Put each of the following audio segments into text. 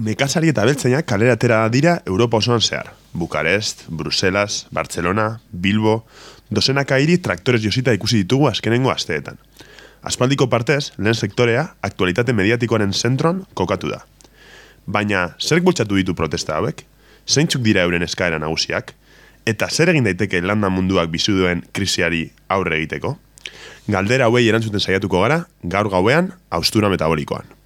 nekazari eta beltzainak kalera atera dira Europa osoan zehar. Bukarest, Bruselas, Barcelona, Bilbo, dozenaka hiri traktorez josita ikusi ditugu azkenengo asteetan. Aspaldiko partez, lehen sektorea, aktualitate mediatikoaren zentron kokatu da. Baina, zer bultzatu ditu protesta hauek? Zeintzuk dira euren eskaera nagusiak? Eta zer egin daiteke landa munduak bizu duen krisiari aurre egiteko? Galdera hauei erantzuten saiatuko gara, gaur gauean, austura metabolikoan.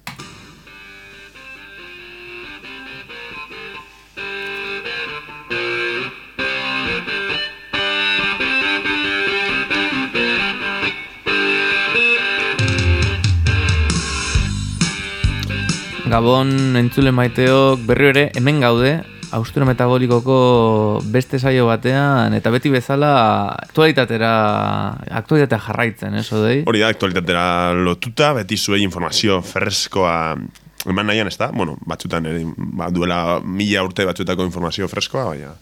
Gabon entzule maiteok berri ere hemen gaude Austura Metabolikoko beste saio batean eta beti bezala aktualitatera aktualitatea jarraitzen, eso dei? Hori da, aktualitatera lotuta, beti zuei informazio freskoa eman nahian, ez da? Bueno, batzutan, ba, duela mila urte batzutako informazio freskoa, baina...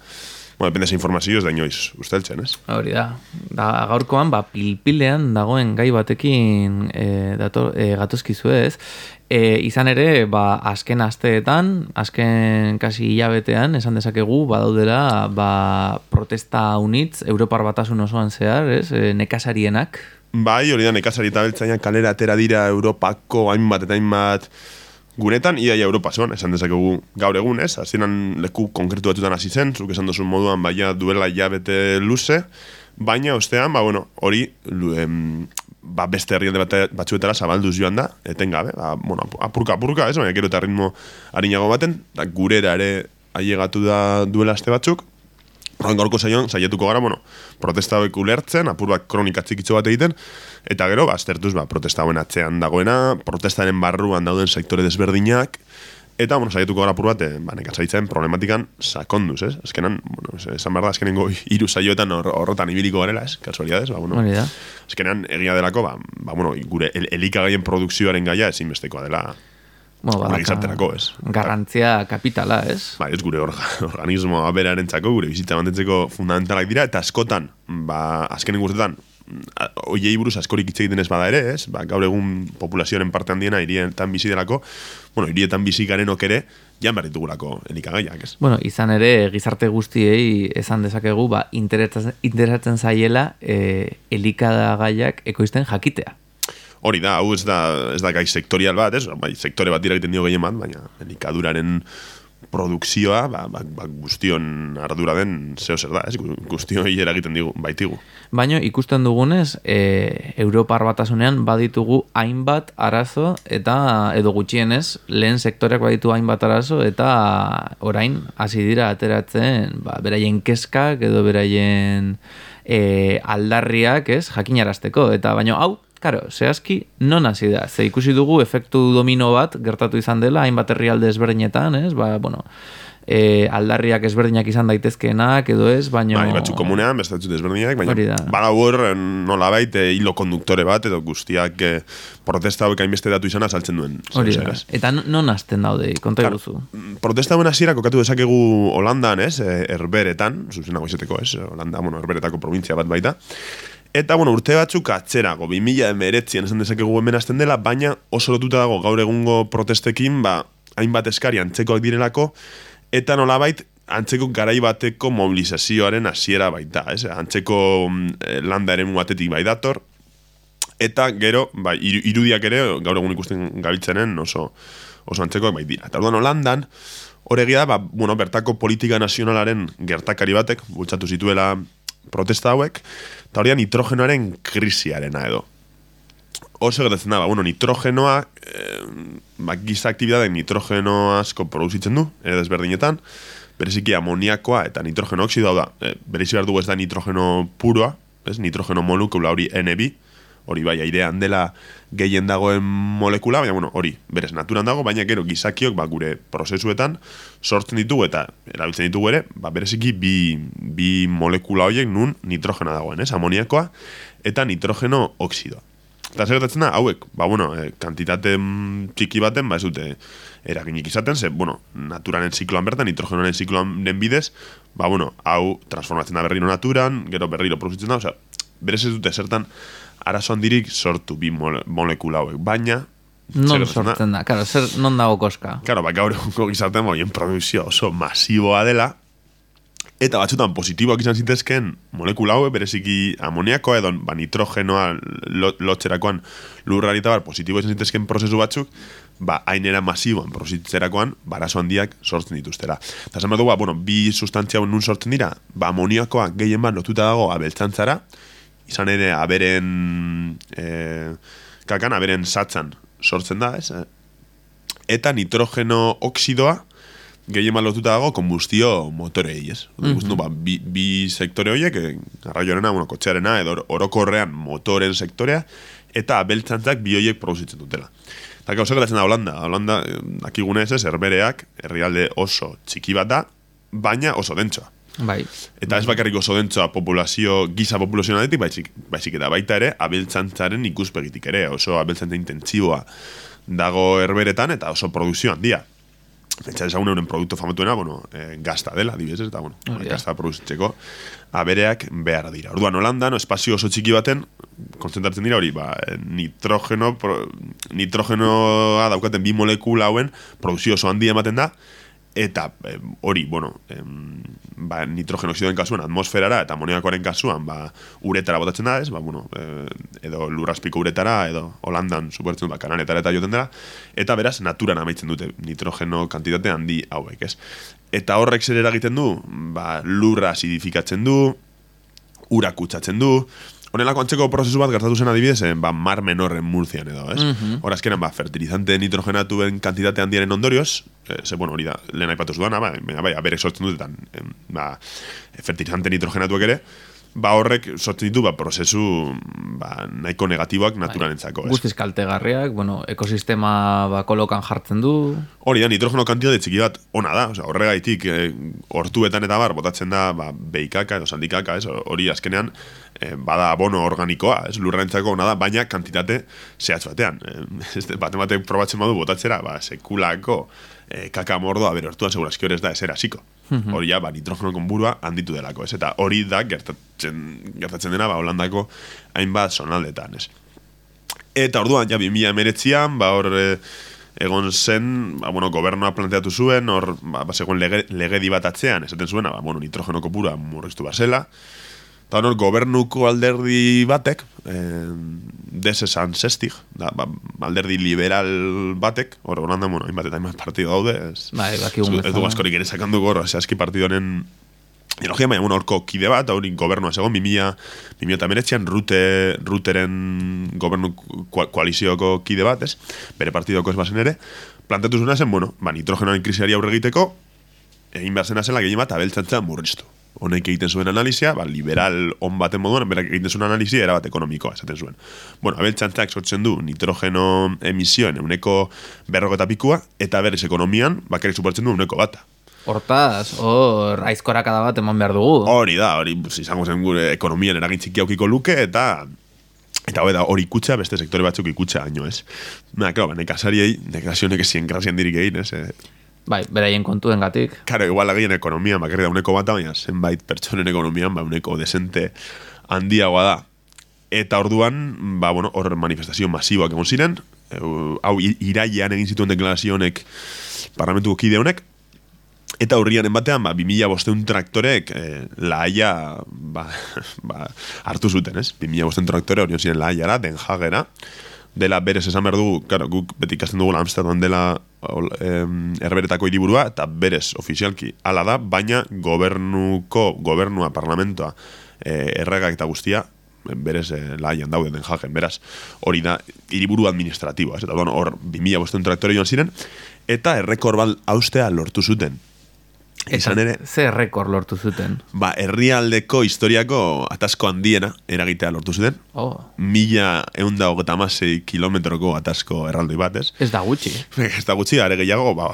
Bueno, depende ese informazio ez da inoiz usteltzen, ez? Hori da. da gaurkoan, ba, pilpilean dagoen gai batekin e, dato, e, gatozkizu ez. E, izan ere, ba, azken asteetan, azken kasi hilabetean, esan dezakegu, badaudela, ba, protesta unitz, Europar batasun osoan zehar, ez, e, nekasarienak. Bai, hori da, nekasari eta beltzainak kalera atera dira Europako hainbat eta hainbat guretan, iaia Europa zon, esan dezakegu gaur egun, ez, azienan leku konkretu batutan hasi zen, zuk esan duzun moduan, baina duela hilabete luze, baina ostean, ba, bueno, hori, em, ba, beste herrialde bat, batzuetara zabalduz joan da, etengabe, ba, bueno, apurka, apurka, ez, baina gero eta ritmo harinago baten, da gurera ere ailegatu da duela aste batzuk, Horren gaurko saioan, saietuko gara, bueno, protesta hauek ulertzen, apur bat kronika txikitzo bat egiten, eta gero, ba, aztertuz, ba, protesta hauen atzean dagoena, protestaren barruan dauden sektore desberdinak, Eta, bueno, saietuko gara pur bat, eh, ba, nekatzaitzen problematikan sakonduz, ez? Azkenan, bueno, esan behar da, azkenengo iru saioetan horretan ibiliko garela, ez? Kasualidades, ba, bueno. Azkenan, egia delako, ba, ba bueno, gure el elikagaien produkzioaren gaia ezinbestekoa dela Bueno, ba, gizarterako, ez? Garrantzia kapitala, ez? Ba, ez gure organismo aberaren txako, gure bizitza mantentzeko fundamentalak dira, eta askotan, ba, azkenen guztetan, oiei buruz askorik hitz egiten ez bada ere, ez? Ba, gaur egun populazioaren parte handiena hirietan bizi delako, bueno, hirietan bizi garen ere, jan behar ditugulako elikagaiak, ez? Bueno, izan ere, gizarte guztiei esan dezakegu, ba, interesatzen zaiela e, elikagaiak ekoizten jakitea. Hori da, hau ez da, ez da gai sektorial bat, ez? Bai, sektore bat dira egiten dio gehien bat, baina elikaduraren produkzioa, ba, ba, ba, guztion ardura den zeo zer da, ez? Guztio hilera egiten digu, baitigu. Baina ikusten dugunez, e, Europar batasunean baditugu hainbat arazo eta edo gutxienez, lehen sektoreak baditu hainbat arazo eta orain hasi dira ateratzen ba, beraien keskak edo beraien e, aldarriak, ez, jakinarazteko. Eta baina hau, Karo, zehazki, non hasi da? Ze ikusi dugu efektu domino bat gertatu izan dela, hainbat herrialde ezberdinetan, ez? Ba, bueno, e, aldarriak ezberdinak izan daitezkeenak, edo ez, baina... Bai, batzuk komunean, bestatzut ezberdinak, baina bada hor, nola baita, hilo konduktore bat, edo guztiak eh, protesta hauek hainbeste datu izan azaltzen duen. Hori da, eta non hasten daude, konta guzu? Protesta hauen hasiera kokatu dezakegu Holandan, ez, eh, erberetan, zuzenago izateko, ez, Holanda, bueno, erberetako provintzia bat baita, Eta, bueno, urte batzuk atzerago, 2000 emeretzien esan dezakegu hemen hasten dela, baina oso lotuta dago gaur egungo protestekin, ba, hainbat eskari antzekoak direlako, eta nolabait, antzeko garai bateko mobilizazioaren hasiera baita, ez? Antzeko mm, landaren batetik bai dator, eta gero, ba, irudiak ere, gaur egun ikusten gabiltzenen oso, oso antzekoak bai dira. Eta orduan, Holandan, horregia, ba, bueno, bertako politika nazionalaren gertakari batek, bultzatu zituela protesta hauek, eta hori nitrogenoaren krisiarena edo. Oso gertatzen da, ba, bueno, nitrogenoa, eh, ba, giza aktibidade nitrogeno asko produzitzen du, ere desberdinetan, bereziki amoniakoa eta nitrogeno oksido da, e, berezik behar dugu ez da nitrogeno puroa, ez, nitrogeno molekula hori NB, hori bai, airean dela gehien dagoen molekula, baina bueno, hori, berez, naturan dago, baina gero gizakiok ba, gure prozesuetan sortzen ditugu eta erabiltzen ditugu ere, ba, bereziki bi, bi molekula horiek nun nitrogena dagoen, ez, amoniakoa eta nitrogeno oksidoa. Eta zer da, hauek, ba, bueno, e, kantitate txiki baten, ba, ez dute eraginik izaten, ze, bueno, naturaren zikloan bertan, nitrogenoaren zikloan den bidez, ba, bueno, hau transformatzen da berriro naturan, gero berriro produzitzen da, berez ez dute zertan arazo handirik sortu bi molekula hauek. Baina, Non sortzen da, claro, zer, non dago koska. Claro, ba, gaur egungo gizartean horien produkzio oso masiboa dela, eta batzutan positiboak izan zitezken molekula hauek, bereziki amoniakoa edo ba, nitrogenoa lo, lotxerakoan lurrari eta bar, positibo izan zitezken prozesu batzuk, ba, hainera masiboan prozitzerakoan, barazo handiak sortzen dituztera. Eta behar dugu, ba, bueno, bi sustantzia hau nun sortzen dira, ba, amoniakoa gehien bat lotuta dago abeltzantzara, izan ere aberen e, kakan, aberen satzan sortzen da, ez? Eta nitrogeno oxidoa gehien lotuta dago kombustio motorei, ez? Mm -hmm. ba, bi, bi sektore horiek, eh, garraioarena, bueno, kotxearena, edo orokorrean motoren sektorea, eta abeltzantzak bi horiek produzitzen dutela. Eta gauza gelatzen da Holanda. Holanda, eh, akigunez ez, herbereak, herrialde oso txiki bat da, baina oso dentsoa. Bai. Eta ez bakarrik oso dentsoa populazio, giza populazionaletik, baizik, baizik eta baita ere, abeltzantzaren ikuspegitik ere, oso abeltzantza intentsiboa dago herberetan eta oso produkzio handia. Pentsa ezagun euren produktu famatuena, bueno, eh, gazta dela, dibes, eta, bueno, Oh, gazta produzitzeko abereak behar dira. Orduan, Holanda, no, espazio oso txiki baten, konzentratzen dira hori, ba, eh, nitrogeno, pro, nitrogenoa daukaten bi molekula hauen, produkzio oso handia ematen da, eta eh, hori, bueno, em, ba, nitrogeno oxidoen kasuan atmosferara eta amoniakoaren kasuan ba, uretara botatzen da, ez? Ba, bueno, eh, edo lurraspiko uretara, edo Holandan supertzen ba, kananetara eta joten dela, eta beraz, naturan amaitzen dute nitrogeno kantitate handi hauek, ez? Eta horrek zer eragiten du, ba, lurra acidifikatzen du, ura kutsatzen du, Honelako antzeko prozesu bat gertatu zen adibidez, eh, ba, mar menorren murzian edo, ez? Hor azkenan, ba, fertilizante nitrogenatuen kantitate handiaren ondorioz, eh, ze, bueno, hori da, lehen aipatu dudana, ba, baina, bai, aberek sortzen dutetan, em, ba, fertilizante nitrogenatuak ere, ba, horrek sortzen ditu, ba, prozesu, ba, nahiko negatiboak naturalentzako, ez? Guztiz kaltegarriak, bueno, ekosistema ba, kolokan jartzen du. Hori da, nitrogeno kantitate txiki bat ona da, osea, horregaitik eh, hortuetan eta bar botatzen da ba, beikaka edo sandikaka, ez, hori azkenean eh, bada abono organikoa, ez, lurrentzako ona da, baina kantitate zehatz batean. Eh, ez, bate batek probatzen badu botatzera, ba, sekulako eh, kaka mordoa bere hortuan segurazki hori ez da ezer hasiko. Hori ja, ba, nitrogeno konburua handitu delako, ez, eta hori da gertatzen, gertatzen dena, ba, Holandako hainbat zonaldetan, ez. Eta orduan, ja, 2000 emeretzian, ba, hor, eh, egon zen, ba, bueno, gobernua planteatu zuen, hor, ba, ba zegoen lege, legedi bat atzean, esaten zuena, ba, bueno, nitrogeno kopura murriztu basela, eta hor, gobernuko alderdi batek, eh, desesan sestig, da, ba, alderdi liberal batek, hor, Holanda, bueno, hainbat eta hainbat partido daude, ez, Bai, bakigun ez, ez du askorik ere sakandu gorra, zehazki partidoren ideologia, baina bueno, horko kide bat, hori gobernua zegoen, 2000, 2000 eta meretzean, rute, ruteren gobernu koa- koalizioko kide bat, ez? Bere partidoko ez bazen ere, plantatu zuena zen, bueno, ba, nitrogenoaren krisiari aurre egiteko, egin behar zena zela gehien bat abeltzantza murriztu. Honek egiten zuen analizia, ba, liberal on baten moduan, berak egiten zuen analizia, erabat ekonomikoa, esaten zuen. Bueno, abeltzantzak sortzen du nitrogeno emisioen euneko berroko eta pikua, eta berriz ekonomian, bakarrik suportzen du euneko bata. Hortaz, hor, aizkorakada bat eman behar dugu. Hori da, hori izango zen gure ekonomian eragin txiki aukiko luke, eta eta hori da, hori ikutxa, beste sektore batzuk ikutxa haino, ez? Na, claro, nekazariei, nekazionek ezien grazian dirik egin, ez? Eh, Bai, beraien kontuen gatik. Karo, igual agien ekonomian, bakarri da uneko bat, baina zenbait pertsonen ekonomian, ba, uneko desente handiagoa da. Eta orduan, ba, bueno, hor manifestazio masiboak egon ziren, hau irailean egin zituen deklarazio honek parlamentuko kide honek, Eta urriaren batean, ba, 2000 bosteun traktorek eh, laia ba, ba, hartu zuten, ez? 2000 bosteun traktore hori ziren laiara, Den Hagera, dela berez esan behar dugu, claro, guk beti ikasten dugu Amsterdam dela em, herberetako hiriburua eta berez ofizialki hala da, baina gobernuko, gobernua, parlamentoa, eh, erregak eta guztia, berez eh, laian daude Den Hagen, beraz, hori da hiriburu administratiboa, ez? Eta hor 2000 bosteun traktore joan ziren, eta errekor bat haustea lortu zuten. Izan ere, Ze rekord lortu zuten. ba, herrialdeko historiako atasko handiena eragitea lortu zuten. Oh, Mila eunda hogeta amasei kilometroko atasko erraldoi batez. ez da gutxi. Ez da gutxi, are gehiago, ba,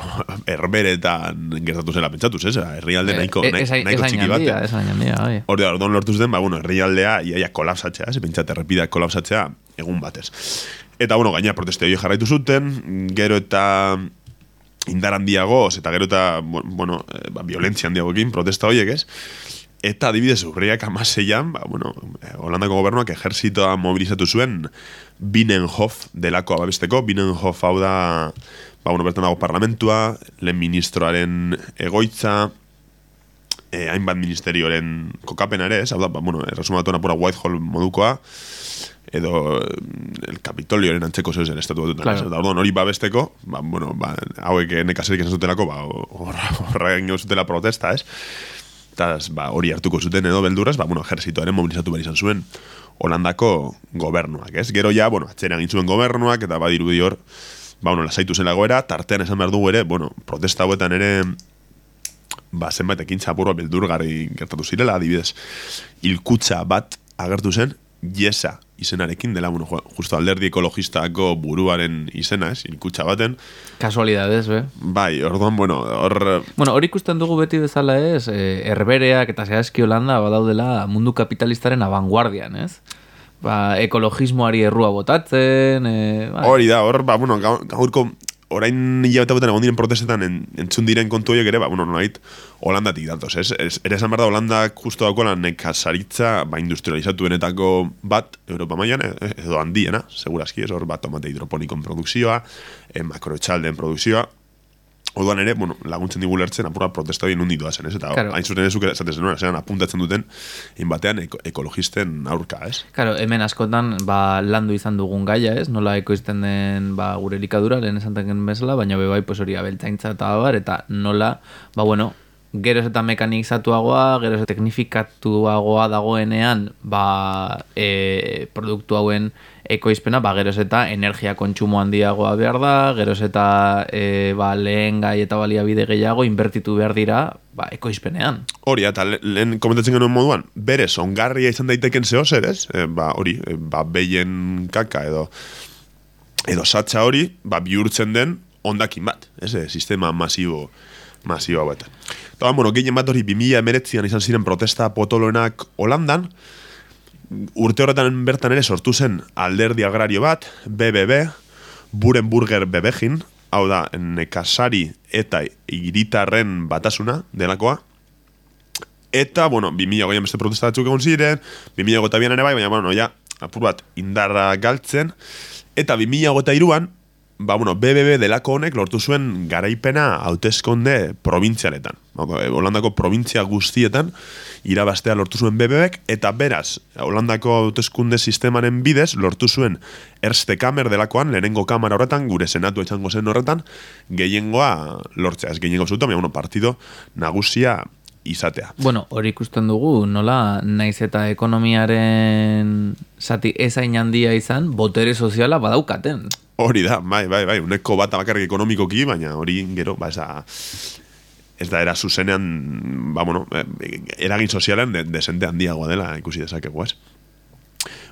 herberetan gertatu zela pentsatuz, ez? Herrialde nahiko, Eh, nahi- ez hain- nahiko ez txiki batean. Ez hain handia, bai. Hori da, orduan lortu zuten, ba, bueno, herrialdea iaia kolapsatzea, ez? Pentsat, errepideak kolapsatzea egun batez. Eta, bueno, gaina proteste hori jarraitu zuten, gero eta indar handiagoz, eta gero eta, bu- bueno, eh, ba, violentzia handiagoekin, protesta horiek, ez? Eta adibidez urriak amaseian, ba, bueno, eh, Holandako gobernuak ejerzitoa mobilizatu zuen Binnenhof delako ababesteko. Binnenhof hau da, ba, bueno, bertan dago parlamentua, lehen ministroaren egoitza, eh, hainbat ministerioaren kokapena ere, ez? Hau da, ba, bueno, erresumatu napura Whitehall modukoa, edo mm, el Kapitolioaren antzeko zeu zen estatu batutan. Claro. Eta orduan hori babesteko, ba, bueno, ba, hauek nekaserik esan zutelako, ba, horra, horra egin zutela protesta, ez? Eta ba, hori hartuko zuten edo beldurraz, ba, bueno, ejerzitoaren mobilizatu behar izan zuen Holandako gobernuak, ez? Gero ja, bueno, atzera egin zuen gobernuak, eta badirudi hor, ba, bueno, lasaitu zen lagoera, tartean esan behar dugu ere, bueno, protesta hauetan ere, ba, zenbait ekintza apurua beldurgarri gertatu zirela, adibidez, hilkutza bat agertu zen, Jesa izenarekin dela, bueno, justo alderdi ekologistako buruaren izena, ez, hilkutza baten, Kasualidades, be? bai, orduan, bueno, hor, Bueno, hori ikusten dugu beti bezala ez, e, herbereak eta zehazki Holanda badaudela mundu kapitalistaren abanguardian, ez? Ba, ekologismoari errua botatzen, e, bai. Hori da, hor, ba, bueno, gaur- gaurko orain hilabete hauetan egon diren protestetan en, entzun diren kontu horiek ere, ba, bueno, nolait, Holandatik datoz, ez? Ez, ere esan behar da, Holandak justo daukola nekazaritza, ba, industrializatuenetako bat, Europa mailan eh, edo handiena, seguraski, ez hor, ba, tomate hidroponikon produkzioa, eh, makroetxalden produkzioa, Oduan ere, bueno, laguntzen digu lertzen apurra protesta hori nundi doazen, ez? Eta Claro. hain zuten ezuk esaten zenuen, zean apuntatzen duten, inbatean eko, ekologisten aurka, ez? Claro, hemen askotan ba, landu izan dugun gaia, ez? Nola ekoizten den ba, gure elikadura, lehen esan tengen bezala, baina bebai pues hori abeltzaintza eta abar, eta nola, ba bueno, geroz eta mekanizatuagoa, geroz eta teknifikatuagoa dagoenean, ba, e, produktu hauen ekoizpena, ba, geroz eta energia kontsumo handiagoa behar da, geroz eta e, ba, lehen gai eta baliabide gehiago inbertitu behar dira, ba, ekoizpenean. Hori, eta le- lehen komentatzen genuen moduan, berez, ongarria izan daiteken zeo zer, ez? E, ba, hori, e, ba, beien kaka edo edo satxa hori, ba, bihurtzen den ondakin bat, ez? E, sistema masibo, masibo hauetan. Eta, bueno, gehien bat hori 2000 emeretzian izan ziren protesta potoloenak Holandan, urte horretan bertan ere sortu zen alderdi agrario bat, BBB, Burenburger Bebegin, hau da, nekasari eta hiritarren batasuna delakoa, Eta, bueno, 2008an beste protesta batzuk egon ziren, 2008an ere bai, baina, bueno, ja, apur bat, indarra galtzen. Eta 2008an, ba, bueno, BBB delako honek lortu zuen garaipena hauteskonde provintzialetan. Ba, Holandako provintzia guztietan irabastea lortu zuen BBBek, eta beraz, Holandako hauteskunde sistemaren bidez lortu zuen Erste Kamer delakoan, lehenengo kamara horretan, gure senatu izango zen horretan, gehiengoa lortzea, ez gehiengo baina, bueno, partido nagusia izatea. Bueno, hori ikusten dugu, nola, naiz eta ekonomiaren zati ezain handia izan, botere soziala badaukaten. Hori da, bai, bai, bai, uneko bat bakarrik ekonomikoki, baina hori gero, ba, ez da, ez da era zuzenean, ba, bueno, eh, eragin sozialen de, desente handiagoa dela ikusi dezakegu, ez?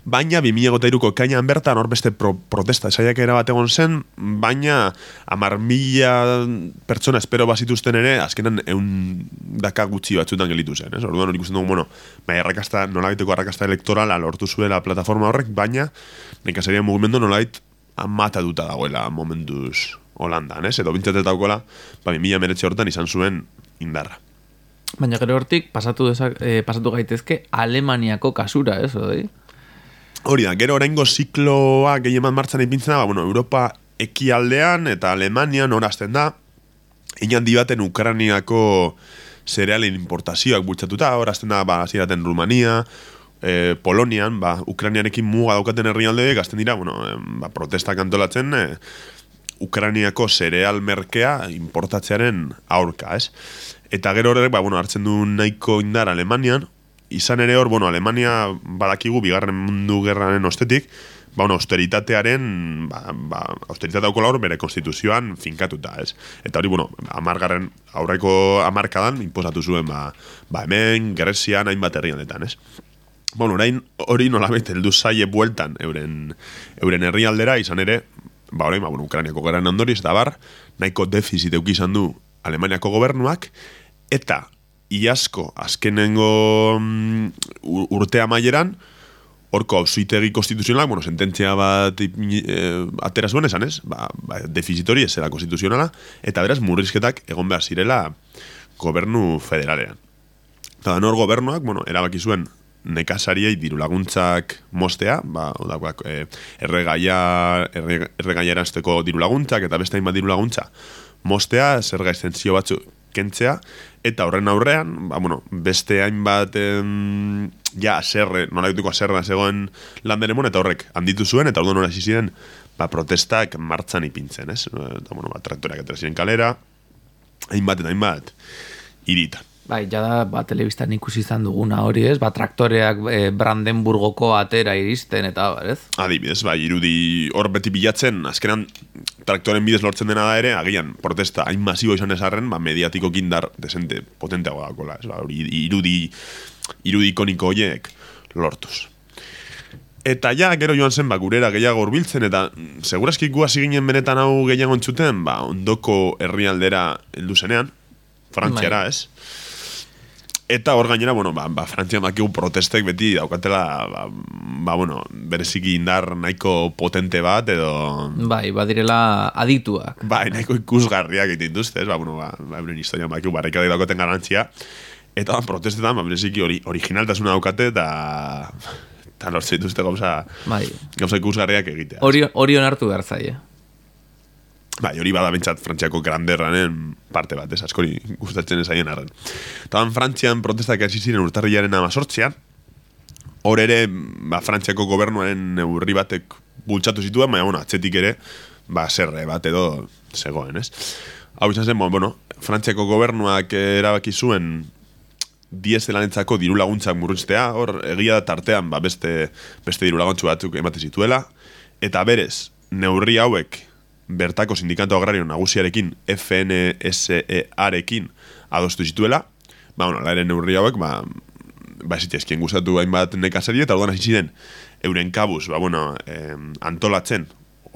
Baina, 2008ko ekainan bertan, hor beste pro, protesta esaiak bat egon zen, baina amar mila pertsona espero bazituzten ere, azkenan eun daka gutxi batzutan gelitu zen, ez? Orduan hori ikusten dugu, bueno, bai, arrakasta, nolabaiteko arrakasta elektorala lortu zuela plataforma horrek, baina nekazaria mugimendu nolabait amatatuta dagoela momentuz Holandan, ez? Edo bintzatet daukola, ba, 2000 meretxe hortan izan zuen indarra. Baina gero hortik pasatu, dezak, eh, pasatu gaitezke Alemaniako kasura, ez, oi? Hori da, gero oraingo zikloa gehien bat martxan ipintzen da, ba, bueno, Europa ekialdean eta Alemanian horazten da, inandi baten Ukraniako zerealen importazioak bultzatuta, horazten da, ba, ziraten Rumania, e, Polonian, ba, Ukraniarekin muga daukaten herrialdeek, gazten dira, bueno, ba, protestak antolatzen, e, Ukraniako zereal merkea importatzearen aurka, ez? Eta gero horrek, ba, bueno, hartzen du nahiko indar Alemanian, izan ere hor, bueno, Alemania badakigu bigarren mundu gerraren ostetik, ba, bueno, austeritatearen, ba, ba, austeritatea hor bere konstituzioan finkatuta, ez? Eta hori, bueno, amargarren aurreko amarkadan imposatu zuen, ba, ba hemen, Grezian, hainbat herrialdetan, ez? Bueno, orain hori nolabait heldu zaie bueltan euren, euren herrialdera izan ere, ba orain, ba, bueno, Ukrainiako garen ondoriz, da bar, nahiko defizit euki izan du Alemaniako gobernuak, eta iazko azkenengo mm, ur- urte amaieran, horko hausitegi konstituzionalak, bueno, sententzia bat eh, atera zuen esan ez, ba, ba, defizit hori ez zela konstituzionala, eta beraz murrizketak egon behar zirela gobernu federalean. Eta da, nor gobernuak, bueno, erabaki zuen nekazariei diru laguntzak mostea, ba, odakoak, e, erregaia, erre, erregaia eranzteko diru laguntzak, eta beste hainbat diru laguntza mostea, zer gaiztentzio batzu kentzea, eta horren aurrean, ba, bueno, beste hainbat em, ja, aserre, nola dituko aserra zegoen landenemon, eta horrek handitu zuen, eta orduan hori ziren, ba, protestak martzan ipintzen, ez? Eta, bueno, ba, traktoreak ziren kalera, hainbat eta hainbat, iritan. Bai, jada, ba, telebistan ikusi izan duguna hori, ez? Ba, traktoreak e, Brandenburgoko atera iristen, eta, ez? Adibidez, bai, irudi hor beti bilatzen, azkenan traktoren bidez lortzen dena da ere, agian, protesta, hain masibo izan esarren, ba, mediatiko kindar desente, potenteago dakola, ez? Ba, hori, irudi, irudi ikoniko horiek lortuz. Eta ja, gero joan zen, ba, gurera gehiago urbiltzen, eta mm, segurazki gu hasi ginen benetan hau gehiago entzuten, ba, ondoko herrialdera heldu zenean, Frantziara, Bai. ez? Eta hor gainera, bueno, ba, ba Frantzian dakigu protestek beti daukatela, ba, ba, bueno, bereziki indar nahiko potente bat, edo... Bai, badirela adituak. Bai, nahiko ikusgarriak egiten dituzte, ez? Ba, bueno, ba, ba, euren historia bakigu barrikade daukaten garantzia. Eta ba, protestetan, ba, bereziki hori, originaltasuna daukate, eta... Eta lortzen dituzte gauza, Bai, gauza ikusgarriak egitea. hori, hori onartu behar zaie. Bai, hori bada bentsat Frantziako granderranen parte bat, ez askori gustatzen ez aien arren. Eta ban Frantzian protestak hasi ziren urtarrilaren amazortzian, hor ere, ba, Frantziako gobernuaren neurri batek bultzatu zituen, baina, bueno, atzetik ere, ba, zerre bat edo zegoen, ez? Hau izan zen, bueno, Frantziako gobernuak erabaki zuen dieselanentzako diru laguntzak murriztea, hor egia da tartean ba, beste, beste diru laguntzu batzuk ematen zituela, eta berez, neurri hauek bertako sindikatu agrario nagusiarekin FNSEarekin adostu zituela, ba, bueno, laren neurri hauek, ba, ba ezitezkien gustatu hainbat nekazari, eta orduan ziren euren kabuz, ba, bueno, em, antolatzen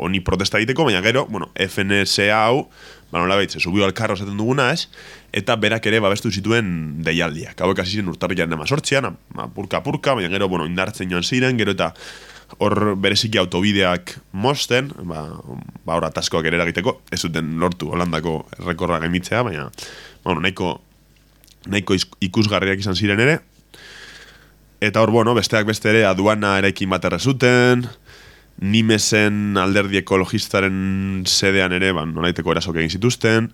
honi protesta egiteko, baina gero, bueno, FNSA hau, ba, nola behitze, subio al carro esaten duguna, ez? Eta berak ere babestu zituen deialdiak. Hauek hasi ziren urtarriaren emazortzian, purka-purka, baina gero, bueno, indartzen joan ziren, gero eta hor bereziki autobideak mosten, ba, ba hor ataskoak ere eragiteko, ez zuten lortu Holandako rekorra gaimitzea, baina, bueno, nahiko, nahiko ikusgarriak izan ziren ere, Eta hor, bueno, besteak beste ere aduana eraikin bat errezuten, Nimesen alderdi ekologistaren sedean ere, ban, nolaiteko erasok egin zituzten,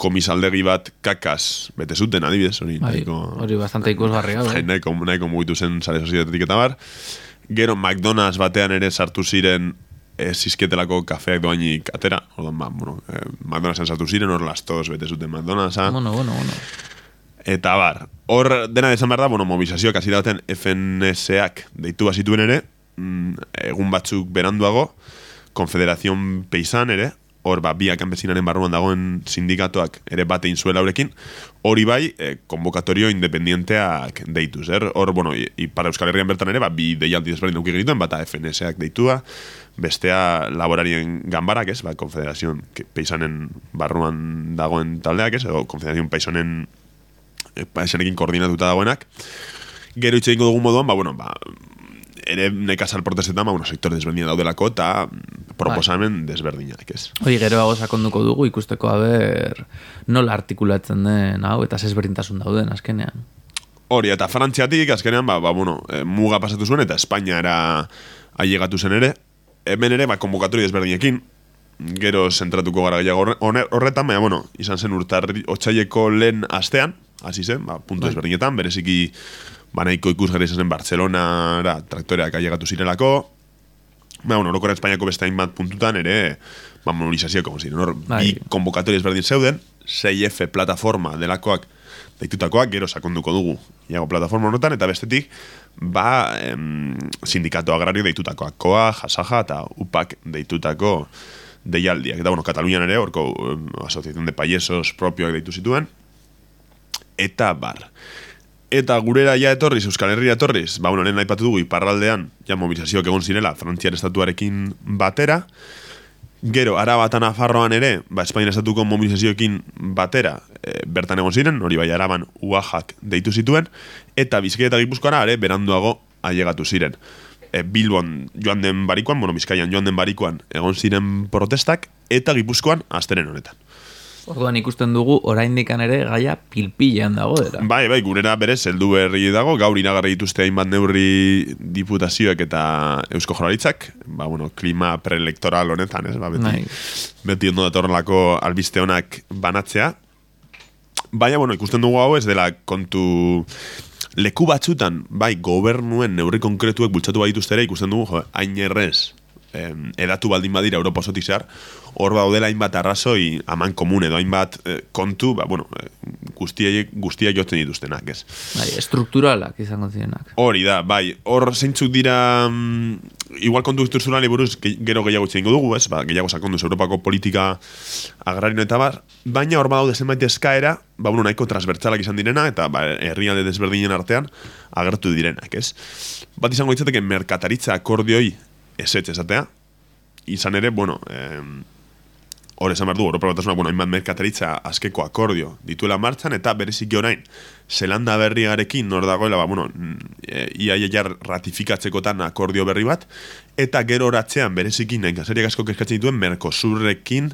komisaldegi bat kakaz bete zuten, adibidez, hori Bai, nahiko... hori bastante ikusgarria. Bai. nahiko, nahiko mugitu zen sare sozietatik eta bar. Gero McDonald's batean ere sartu ziren ez zizketelako kafeak doainik atera. Orduan, ba, bueno, eh, McDonald'sen sartu ziren, hor las todos bete zuten McDonald'sa. Bueno, bueno, bueno. Eta bar, hor dena izan behar da, bueno, mobilizazioak hasi dauten FNSak deitu bazituen ere, mm, egun batzuk beranduago, Konfederazion Peisan ere, hor ba, biak kanpezinaren barruan dagoen sindikatuak ere bate zuela horrekin, hori bai, eh, konbokatorio independienteak deitu, zer? Hor, bueno, ipar Euskal Herrian bertan ere, ba, bi deialdi desberdin duki egiten, bata FNSak deitua, bestea laborarien ganbarak, ez? Ba, Konfederazion Peisanen barruan dagoen taldeak, ez? Edo Konfederazion Peisanen eh, paisanekin koordinatuta dagoenak. Gero egingo dugun moduan, ba, bueno, ba, ere nekazal protestetan, ba, bueno, sektore desberdina daudelako, eta proposamen desberdinak, ez? Hori gero hago sakonduko dugu ikusteko haber nola artikulatzen den hau eta zezberdintasun dauden azkenean. Hori, eta Frantziatik, azkenean, ba, ba, bueno, eh, muga pasatu zuen, eta Espainiara ailegatu zen ere, hemen ere, ba, konvokatori desberdinekin, gero zentratuko gara gehiago horre- horre- horretan, baina, bueno, izan zen urtarri, otxaieko lehen astean, hasi zen, ba, puntu desberdinetan, bereziki, ba, nahiko ikusgarri izan zen Bartzelonara traktoreak ailegatu zirelako, ba, bueno, orokorren Espainiako beste hainbat puntutan ere, ba, mobilizazioko, ziren, hor, Bai. bi konvokatori ezberdin zeuden, 6F plataforma delakoak deitutakoak, gero sakonduko dugu iago plataforma honetan, eta bestetik, ba, em, sindikato agrario deitutakoak, koa, jasaja eta upak deitutako deialdiak. Eta, bueno, Katalunian ere, horko asociación de payesos propioak deitu zituen, eta bar. Eta gurera ja etorriz, Euskal Herria etorriz, ba, bueno, lehen aipatu dugu, iparraldean, ja mobilizazioak egon zirela, Frantziar estatuarekin batera, Gero, araba eta Nafarroan ere, ba, Espainia estatuko mobilizazioekin batera, e, bertan egon ziren, hori bai araban uajak deitu zituen, eta Bizkaia eta Gipuzkoara ere beranduago ailegatu ziren. E, Bilbon joan den barikoan, bueno, Bizkaian joan den barikoan egon ziren protestak, eta Gipuzkoan asteren honetan. Orduan ikusten dugu oraindikan ere gaia pilpilean dago dela. Bai, bai, gurera berez, heldu berri dago, gaur iragarri dituzte hainbat neurri diputazioek eta Eusko Joraritzak, ba, bueno, klima preelektoral honetan, ez, ba, beti, Bai. beti ondo datorrelako albiste honak banatzea. Baina, bueno, ikusten dugu hau ez dela kontu leku batzutan, bai, gobernuen neurri konkretuek bultzatu badituzte ikusten dugu, jo, hain errez, em, edatu baldin badira Europa osotik zehar, hor daudela hainbat arrazoi aman komun edo hainbat eh, kontu, ba, bueno, eh, guztiak, guztiak jotzen dituztenak, ez. Bai, estrukturalak izango zirenak. Hori da, bai, hor zeintzuk dira mm, igual kontu estrukturali buruz ge- gero gehiago txeingo dugu, ez? Ba, gehiago sakonduz Europako politika agrarino eta bar, baina hor badaude zenbait eskaera, ba, bueno, nahiko transbertzalak izan direna, eta ba, herrialde desberdinen artean agertu direnak, ez? Bat izango ditzateke merkataritza akordioi esetz esatea, izan ere, bueno, em, hor esan behar du, Europa Batasunak, bueno, hainbat merkataritza askeko akordio dituela martxan, eta bereziki orain, Zelanda berriarekin nor dagoela, ba, bueno, mm, e, ia ia ratifikatzekotan akordio berri bat, eta gero oratzean bereziki nekazariak asko eskatzen dituen Mercosurrekin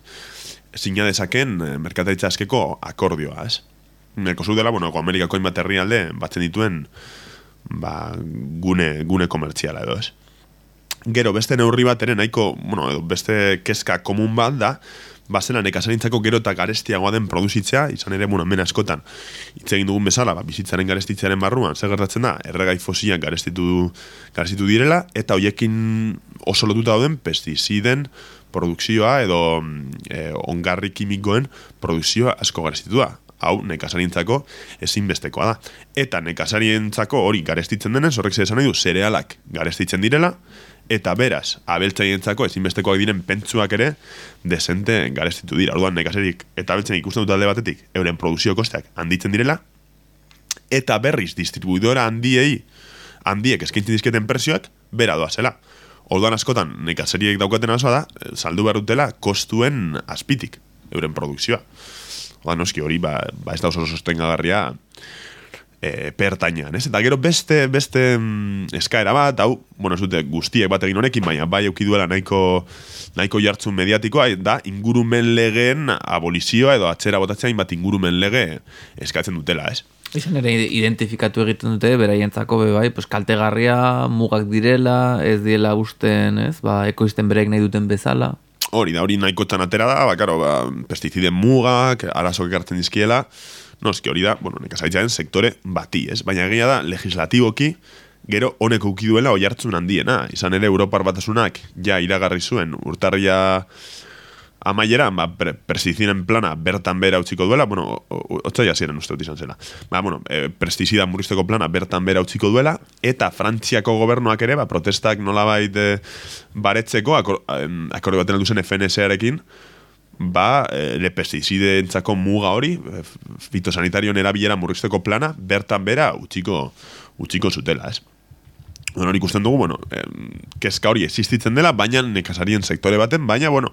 sina dezaken eh, merkataritza askeko akordioa, ez? Mercosur dela, bueno, Amerikako hainbat herrialde batzen dituen ba, gune, gune komertziala edo, ez? Gero, beste neurri bat ere nahiko, bueno, edo beste kezka komun bat da, bazela nekazarintzako gero eta garestiagoa den produzitzea, izan ere, bueno, hemen askotan, hitz egin dugun bezala, ba, bizitzaren garestitzearen barruan, zer gertatzen da, erregai fosiak garestitu, garestitu direla, eta hoiekin oso lotuta dauden pestiziden produkzioa edo eh, ongarri kimikoen produkzioa asko garestitu da. Hau, nekazarientzako ezinbestekoa da. Eta nekazarientzako hori garestitzen denez, horrek zer esan nahi du, zerealak garestitzen direla, eta beraz, abeltzaientzako ezinbestekoak diren pentsuak ere desente garestitu dira. Orduan, nekazarik eta abeltzen ikusten dut alde batetik, euren produkzio kosteak handitzen direla, eta berriz distribuidora handiei, handiek eskaintzen dizketen prezioak, bera doazela. Orduan askotan, nekazariek daukaten asoa da, eh, saldu behar dutela kostuen azpitik, euren produkzioa. Orduan, noski hori, ba, ba ez da oso sostengagarria e, pertainan, ez? Eta gero beste, beste mm, eskaera bat, hau, bueno, ez dute guztiek bat egin honekin, baina bai eukiduela nahiko, nahiko jartzun mediatikoa, da ingurumen legeen abolizioa edo atzera botatzea hainbat ingurumen lege eskatzen dutela, ez? Izan ere identifikatu egiten dute, beraientzako be bai, pues kaltegarria mugak direla, ez diela usten, ez, ba, ekoizten berek nahi duten bezala. Hori da, hori nahikotan atera da, ba, karo, ba, pestiziden mugak, arazok ekartzen dizkiela, no, eski hori da, bueno, nekazaritzaren sektore bati, ez? Baina egia da, legislatiboki, gero honek uki duela oi hartzun handiena. Izan ere, Europar batasunak ja iragarri zuen urtarria amaieran, ba, pre, plana bertan bera utziko duela, bueno, otzai hasieran uste dut izan zela. Ba, bueno, e, pestizida murrizteko plana bertan bera utziko duela, eta Frantziako gobernuak ere, ba, protestak nolabait e, baretzeko, akor, baten alduzen FNS-arekin, ba, e, le pestizideentzako muga hori, e, fitosanitarioen erabilera murrizteko plana, bertan bera utziko, utziko zutela, ez? Bueno, ikusten dugu, bueno, em, kezka hori existitzen dela, baina nekazarien sektore baten, baina, bueno,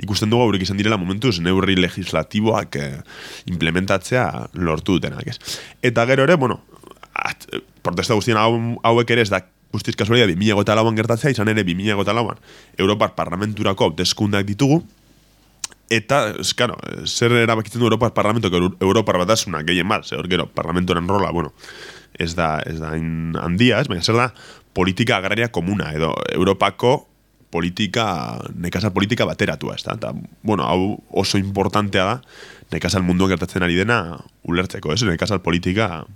ikusten dugu aurrik izan direla momentuz neurri legislatiboak eh, implementatzea lortu dutenak, ez? Eta gero ere, bueno, at, eh, protesta guztien hau, hauek ere ez da guztiz kasualia 2000 eta lauan gertatzea, izan ere 2000 eta lauan Europar Parlamenturako hauteskundak ditugu, Eta, ez, claro, zer erabakitzen du Europar Parlamentok Euro- Europar batasuna gehien bat, zer gero, parlamentoren rola, bueno, ez da, ez da handia, ez, baina zer da politika agraria komuna, edo Europako politika, nekazal politika bateratua, ez da, eta, bueno, hau oso importantea da, nekazal munduan gertatzen ari dena ulertzeko, ez, nekazal politika,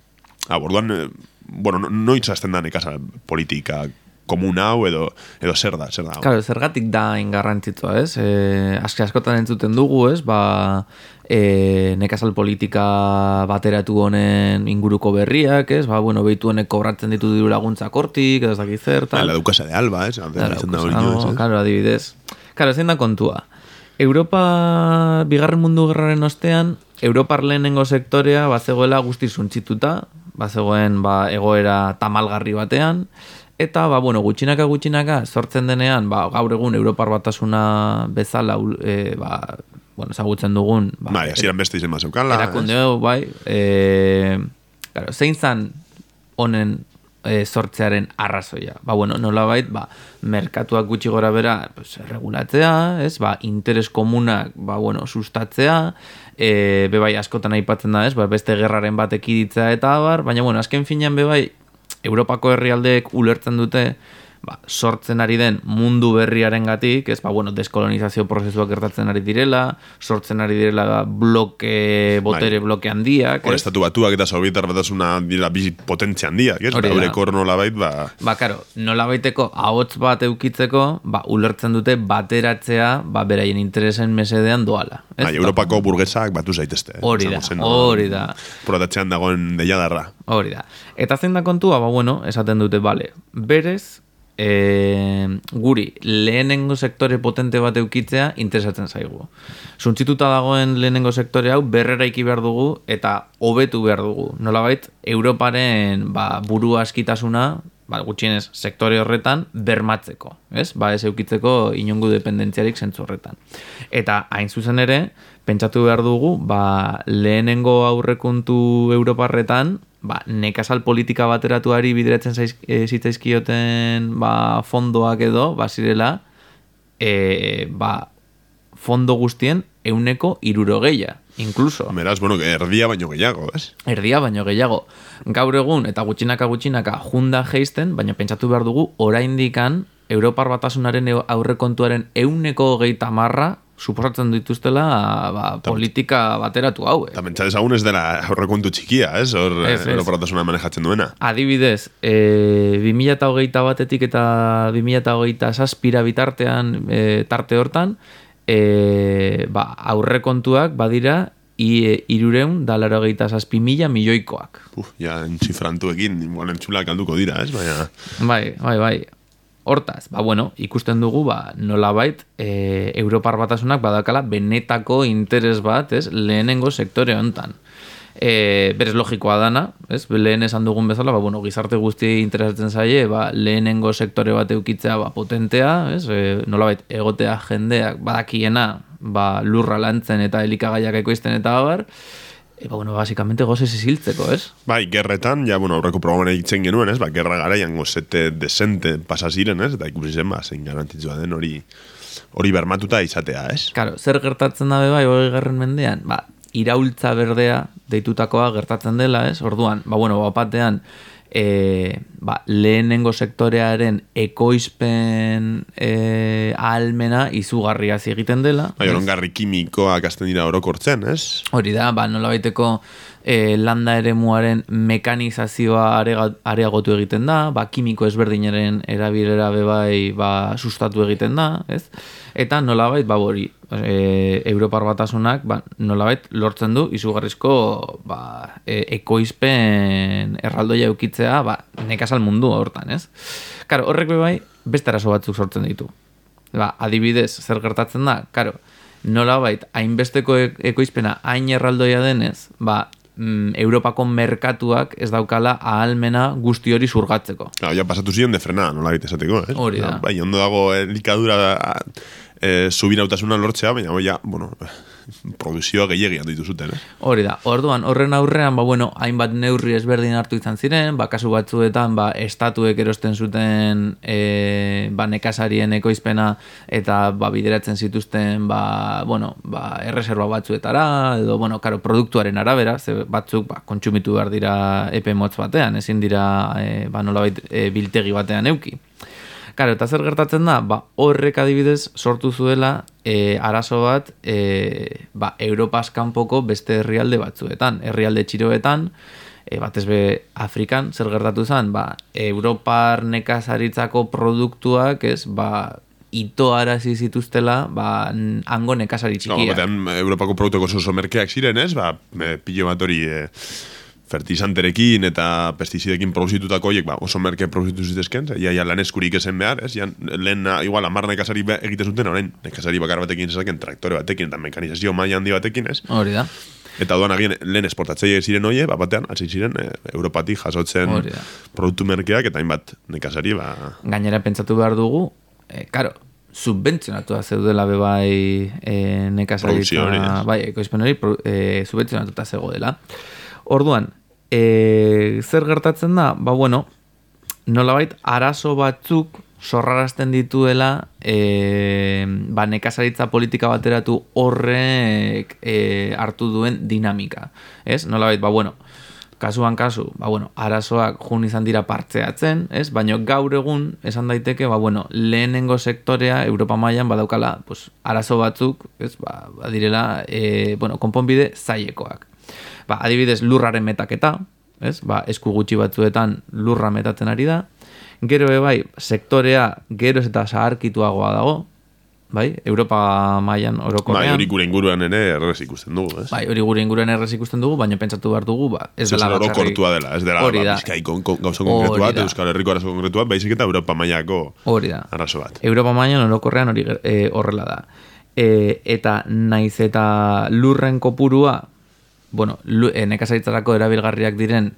ah, orduan, eh, bueno, no, noiz hasten da nekazal politika komuna hau edo, edo zer da, zer da. hau? Claro, zergatik da ingarrantzitsua, ez? E, aski askotan entzuten dugu, ez? Ba, e, nekazal politika bateratu honen inguruko berriak, ez? Ba, bueno, behitu honek kobratzen ditu diru laguntzak hortik, edo ez dakit zer, Ba, tal. la dukasa de Alba, ez? claro, adibidez. Claro, zein da kontua. Europa, bigarren mundu gerraren ostean, Europar lehenengo sektorea bazegoela guzti suntzituta, bazegoen ba, egoera tamalgarri batean, eta, ba, bueno, gutxinaka gutxinaka, sortzen denean, ba, gaur egun Europar batasuna bezala, e, ba, bueno, ezagutzen dugun, ba, Bai, hasieran beste izen bat zeukala. erakunde hau, bai, e, claro, zein zan honen e, sortzearen arrazoia. Ba, bueno, nolabait, ba, merkatuak gutxi gora bera, pues, regulatzea, ez, ba, interes komunak, ba, bueno, sustatzea, e, bebai askotan aipatzen da, ez, ba, beste gerraren bat ekiditza eta abar, baina, bueno, azken finean bebai, Europako herrialdeek ulertzen dute, ba, sortzen ari den mundu berriaren gatik, ez, ba, bueno, deskolonizazio prozesuak gertatzen ari direla, sortzen ari direla bloke, botere bai. bloke handiak. Hor, estatu batuak eta sobietar batasuna dira potentzia handiak, ez? Hori da. Hore nola bait, ba... Ba, karo, nola baiteko ahots bat eukitzeko, ba, ulertzen dute bateratzea, ba, beraien interesen mesedean doala. Ez? Bai, Europako burgesak batu zaitezte. Hori da, hori da. Protatzean dagoen deiadarra. Hori da. Eta zein da kontua, ba, bueno, esaten dute, bale, berez, e, guri lehenengo sektore potente bat eukitzea interesatzen zaigu. Suntzituta dagoen lehenengo sektore hau berreraiki behar dugu eta hobetu behar dugu. Nolabait, Europaren ba, buru askitasuna ba, gutxienez sektore horretan bermatzeko. Ez? Ba, ez eukitzeko inongu dependentziarik zentzu horretan. Eta hain zuzen ere, pentsatu behar dugu, ba, lehenengo aurrekontu Europarretan ba, nekazal politika bateratuari bideratzen e, zitzaizkioten ba, fondoak edo, ba, zirela, e, ba, fondo guztien euneko iruro geia, inkluso. Meraz, bueno, erdia baino gehiago, ez? Erdia baino gehiago. Gaur egun, eta gutxinaka gutxinaka junda geisten, baina pentsatu behar dugu, oraindikan Europar batasunaren aurrekontuaren euneko geita marra suposatzen dituztela ba, politika bateratu hau. Eta mentsa desagun ez dela aurrekontu txikia, ez? Hor aeroportasuna manejatzen duena. Adibidez, e, 2008 batetik eta 2008 saspira bitartean e, tarte hortan, e, ba, aurrekontuak badira i, e, irureun dalaro gehieta zazpi mila milioikoak. Uf, ja, entxifrantu egin, bueno, entxulak alduko dira, ez? Baina... Bai, bai, bai. Hortaz, ba, bueno, ikusten dugu, ba, nola bait, e, Europar batasunak badakala benetako interes bat, ez, lehenengo sektore hontan. E, berez logikoa dana, ez, lehen esan dugun bezala, ba, bueno, gizarte guzti interesatzen zaie, ba, lehenengo sektore bat eukitzea, ba, potentea, ez, e, nola bait, egotea jendeak badakiena, ba, lurra lantzen eta elikagaiak ekoizten eta abar, Eba, bueno, básicamente gozes isiltzeko, ez? Bai, gerretan, ja, bueno, aurreko programan egiten genuen, ez? Ba, gerra garaian gozete desente pasaziren, ez? Eta ikusi zen, ba, zein garantitzua den hori hori bermatuta izatea, ez? Karo, zer gertatzen dabe bai, hori gerren mendean? Ba, iraultza berdea deitutakoa gertatzen dela, ez? Orduan, ba, bueno, bapatean, e, ba, lehenengo sektorearen ekoizpen e, almena izugarria egiten dela. Bai, orongarri kimikoak azten dira orokortzen, ez? Hori da, ba, nola baiteko e, landa ere muaren mekanizazioa areagotu egiten da, ba, kimiko ezberdinaren erabilera bebai ba, sustatu egiten da, ez? Eta nolabait, ba, hori, e, Europar batasunak ba, nolabait lortzen du izugarrizko ba, e, ekoizpen erraldoia eukitzea ba, nekazal mundu hortan, ez? Karo, horrek bai beste arazo batzuk sortzen ditu. Ba, adibidez, zer gertatzen da, karo, nolabait, hainbesteko e, ekoizpena hain erraldoia denez, ba, mm, Europako merkatuak ez daukala ahalmena guzti hori zurgatzeko. Ja, ja pasatu zion de frena, nolabait esateko, eh? Hori da. Bai, ondo dago elikadura e, subirautasuna lortzea, baina ja, bueno, produzioa gehiagian ditu zuten, eh? Hori da, orduan, horren aurrean, ba, bueno, hainbat neurri ezberdin hartu izan ziren, ba, kasu batzuetan, ba, estatuek erosten zuten e, ba, nekasarien ekoizpena eta ba, bideratzen zituzten, ba, bueno, ba, erreserba batzuetara, edo, bueno, karo, produktuaren arabera, ze batzuk, ba, kontsumitu behar dira epe motz batean, ezin dira, e, ba, nolabait, e, biltegi batean euki. Karo, eta zer gertatzen da, ba, horrek adibidez sortu zuela e, arazo bat e, ba, Europas kanpoko beste herrialde batzuetan, herrialde txiroetan, e, batez be Afrikan, zer gertatu zen, ba, Europar nekazaritzako produktuak, ez, ba, ito arazi zituztela, ba, hango nekazari txikia. No, Europako produktuko oso merkeak ziren, ez, ba, pilo bat hori... E fertizanterekin eta pestizidekin produzitutako horiek ba, oso merke produzitu zitezken, ja, ja lan eskurik esen behar, ez? Ja, lehen, igual, amar nekazari egite zuten, orain, nekazari bakar batekin esaken, traktore batekin, eta mekanizazio maia handi batekin, ez? Hori da. Eta duan agien, lehen esportatzei ziren oie, ba, batean, atzin ziren, e, Europati jasotzen produktu merkeak, eta hainbat nekazari, ba... Gainera pentsatu behar dugu, e, karo, subventzionatu da zeudela bebai e, nekazari, bai, ekoizpen hori, e, subventzionatu da zegoela. Orduan, e, zer gertatzen da? Ba, bueno, nolabait arazo batzuk sorrarazten dituela e, ba, nekazaritza politika bateratu horrek e, hartu duen dinamika. Ez? Nolabait, ba, bueno, kasuan kasu, ba, bueno, arazoak jun izan dira partzeatzen, ez? Baina gaur egun, esan daiteke, ba, bueno, lehenengo sektorea Europa mailan badaukala, pues, arazo batzuk, ez? Ba, badirela, e, bueno, konponbide zailekoak. Ba, adibidez, lurraren metaketa, ez? Ba, esku gutxi batzuetan lurra metatzen ari da. Gero bai, sektorea geroz eta zaharkituagoa dago, bai? Europa mailan Bai, orokorrean. hori gure inguruan ere errez ikusten dugu, ez? Bai, hori gure inguruan errez ikusten dugu, baina pentsatu behar dugu, ba, ez dela bakarrik- orokortua dela, ez dela Hori ba, da. bizkaiko kon- gauza Hori konkretu bat, da. Euskal Herriko arazo konkretu bat, baizik eta Europa mailako Hori da. arazo bat. Europa mailan orokorrean hori e, horrela da. E, eta naiz eta lurren kopurua, bueno, lu, e, nekazaritzarako erabilgarriak diren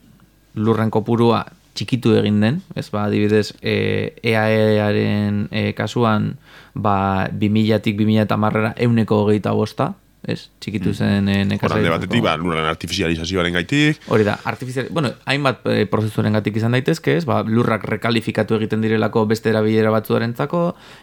lurren kopurua txikitu egin den, ez? Ba, adibidez, e, EAE-aren e, kasuan, ba, 2000-tik 2000 marrera euneko hogeita bosta, ez? Txikitu zen e, Horalde nekazaritzako. batetik, ba, lurren artifizializazioaren gaitik, Hori da, artifizial, bueno, hainbat e, prozesuren gatik izan daitezke, ez, ba, lurrak rekalifikatu egiten direlako beste erabilera batzuarentzako,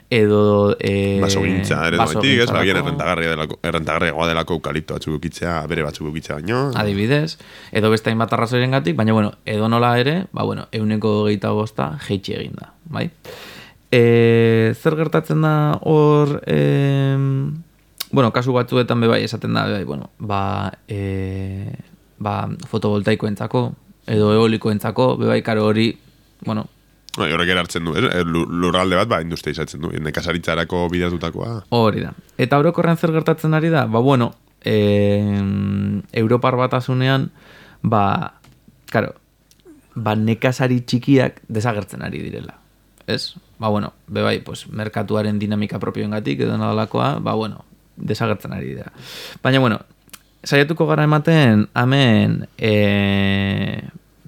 edo... E, basogintza ere baitik, ez? Ba, basogintzarako, errentagarria delako, errentagarriagoa delako eukalipto batzuk ukitzea, bere batzuk ukitzea baino. adibidez, edo beste hainbat arrazoiren gatik, baina, bueno, edo nola ere, ba, bueno, euneko hogeita bosta jeitsi egin da, bai? E, zer gertatzen da hor, e, bueno, kasu batzuetan be bai esaten da, be bai, bueno, ba, e, ba, fotovoltaikoentzako, edo eolikoentzako, be bai, karo hori, bueno, Bai, horrek erartzen du? E, lu- Lurralde bat, ba, industria izatzen du, nekazaritzarako bidezutakoa. Hori da. Eta orokorrean zer gertatzen ari da? Ba, bueno, e, Europar batasunean, ba, karo, ba, nekazari txikiak desagertzen ari direla. Ez? Ba, bueno, be bai, pues, merkatuaren dinamika propioengatik edo nadalakoa, ba, bueno, desagertzen ari dira. Baina, bueno, saiatuko gara ematen, hemen, e,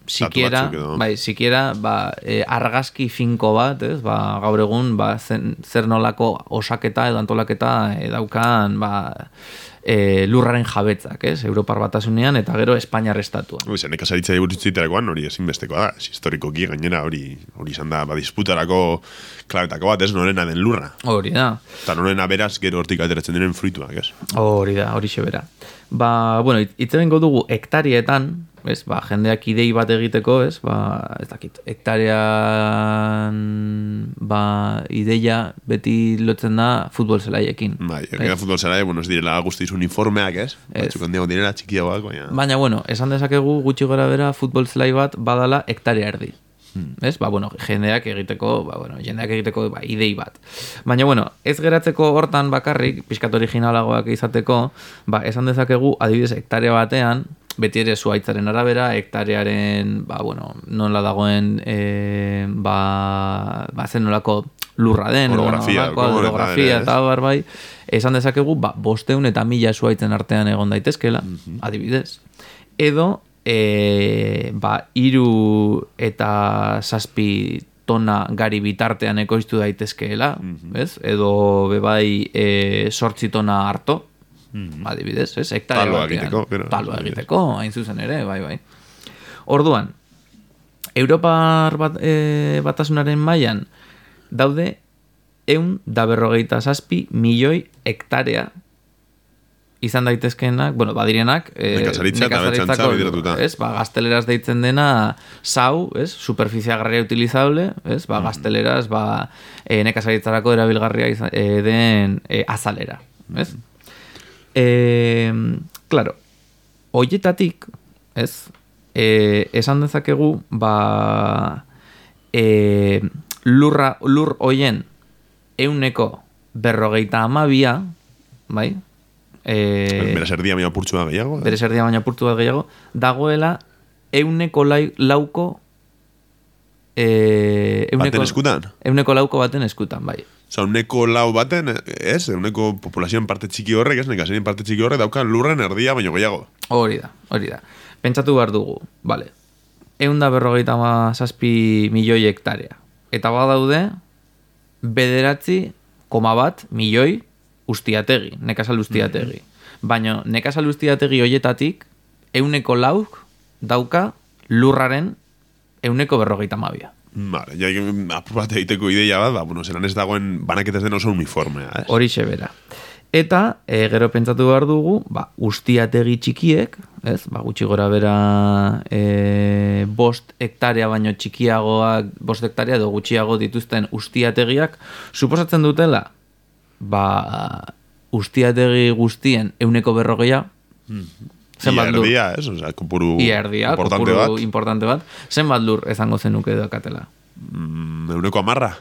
sikiera, bai, sikiera, ba, e, argazki finko bat, ez, ba, gaur egun, ba, zen, zer nolako osaketa edo antolaketa e, daukan, ba, e, lurraren jabetzak, ez, Europar batasunean, eta gero Espainiar estatuan. Oiz, nekazaritza buruz ziterakoan hori ezinbestekoa da. Ez historikoki gainera hori hori izan da, ba, disputarako klabetako bat, ez norena den lurra. Hori da. Eta norena beraz, gero hortik ateratzen diren fruituak, ez? Hori da, hori bera. Ba, bueno, egingo dugu hektarietan, ez, ba, jendeak idei bat egiteko, ez, ba, ez dakit, hektarean, ba, ideia beti lotzen da futbol zelaiekin. Bai, egin futbol zara, bueno, ez direla guztiz uniformeak, ez? Ez. Batzuk handiago direla txikiagoak, baina... Baina, bueno, esan dezakegu gutxi gora bera futbol zelai bat badala hektarea erdi. Ez? Ba, bueno, jendeak egiteko, ba, bueno, jendeak egiteko ba, idei bat. Baina, bueno, ez geratzeko hortan bakarrik, pixkat originalagoak izateko, ba, esan dezakegu, adibidez, hektarea batean, beti ere zuaitzaren arabera, hektarearen, ba, bueno, nola dagoen, e, ba, ba, zen nolako lurra den, Orografia, como orografia, ez? eta bar bai, esan dezakegu, ba, bosteun eta mila zuaitzen artean egon daitezkela, adibidez. Edo, e, ba, iru eta zazpi tona gari bitartean ekoiztu daitezkeela, ez? Edo, bebai, e, sortzi tona harto, adibidez, ez? Hektarea Taloa egiteko, pero- Taloa egiteko, hain zuzen ere, bai, bai. Orduan, Europar bat, e, batasunaren mailan daude eun da berrogeita zazpi milioi hektarea izan daitezkeenak, bueno, badirenak, e, Nekazaritza eta abeltzaintza bideratuta. ez, ba, gazteleraz deitzen dena sau, ez, superfiziagarria utilizable, ez, Mm. ba, gazteleraz, ba, e, nekazaritzarako erabilgarria izan, e, den e, azalera, ez? E, claro, hoietatik, ez, e, esan dezakegu, ba, e, lurra, lur hoien euneko berrogeita amabia, bai? E, Beraz, erdia baina purtsua gehiago. bere zerdia baina purtu bat gehiago, dagoela euneko lai, lauko e, Baten eskutan? Euneko lauko baten eskutan, bai. Osa, uneko lau baten, ez? Uneko populazioan parte txiki horrek, ez? Nekazarien parte txiki horrek daukan lurren erdia baino gehiago. Hori da, hori da. Pentsatu behar dugu, bale. Egun da berrogeita ma zazpi milioi hektarea. Eta badaude, bederatzi, koma bat, milioi ustiategi, nekazal ustiategi. Baina nekazal ustiategi hoietatik, euneko lauk dauka lurraren euneko berrogeita mabia. Vale, ja, apur bat egiteko ideia bat, ba, bueno, zelan ez dagoen banaketaz den oso uniformea, eh? Hori bera. Eta, e, gero pentsatu behar dugu, ba, ustiategi txikiek, ez, ba, gutxi gora bera e, bost hektarea baino txikiagoak, bost hektarea edo gutxiago dituzten ustiategiak, suposatzen dutela, ba, ustiategi guztien euneko berrogeia, Zenbat lur? Ia erdia, ez? Kopuru importante kopuru bat. importante bat. Zenbat lur ezango zenuke dakatela? Mm, euneko amarra?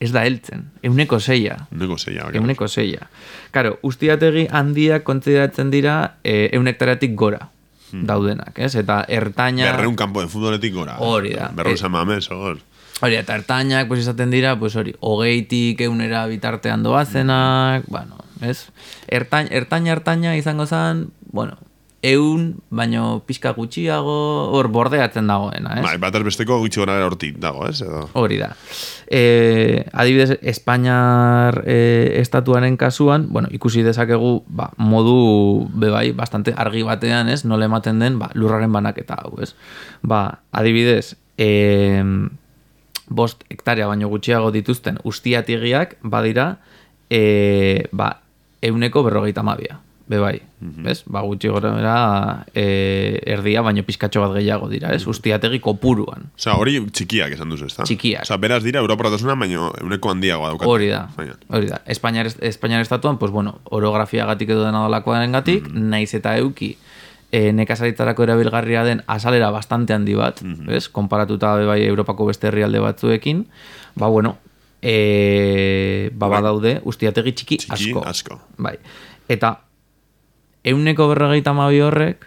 Ez da heltzen, euneko zeia. Euneko zeia. bakarrik. Euneko zeia. Karo, ustiategi handiak kontsideratzen dira e, eunektaratik gora daudenak, ez? Eta ertaina... Berreun kanpo de futboletik gora. Hori da. Berreun Eh, San Mamés, hor. Hori, eta ertainak, pues, izaten dira, pues, hori, hogeitik eunera bitartean doazenak, bueno, ez? Ertain, ertaina, ertaina izango zen, bueno, eun, baino pixka gutxiago, hor bordeatzen dagoena, ez? Bai, bat besteko gutxi gora hortik dago, ez? Edo. Hori da. E, adibidez, Espainiar e, estatuaren kasuan, bueno, ikusi dezakegu ba, modu bebai bastante argi batean, ez? Nola ematen den ba, lurraren banaketa hau, ez? Ba, adibidez, e, bost hektarea baino gutxiago dituzten ustiatigiak badira e, ba, euneko berrogeita mabia. Bebai, bez? Ba, gutxi gora bera, e, erdia, baino pizkatxo bat gehiago dira, ez? Ustiategi kopuruan. Osea, hori txikiak esan duzu, ezta? Txikiak. Osea, beraz dira Europa batasuna, baino euneko handiagoa daukate. Hori da, hori da. Espainiar, Espainiar estatuan, pues bueno, orografia gatik edo dena dalakoaren gatik, naiz eta euki e, nekazaritzarako erabilgarria den azalera bastante handi bat, ez? Konparatuta be bai Europako beste herrialde batzuekin, ba bueno, e, ba badaude ustiategi txiki, Txiki asko. asko. Bai. Eta euneko berrogeita mabi horrek,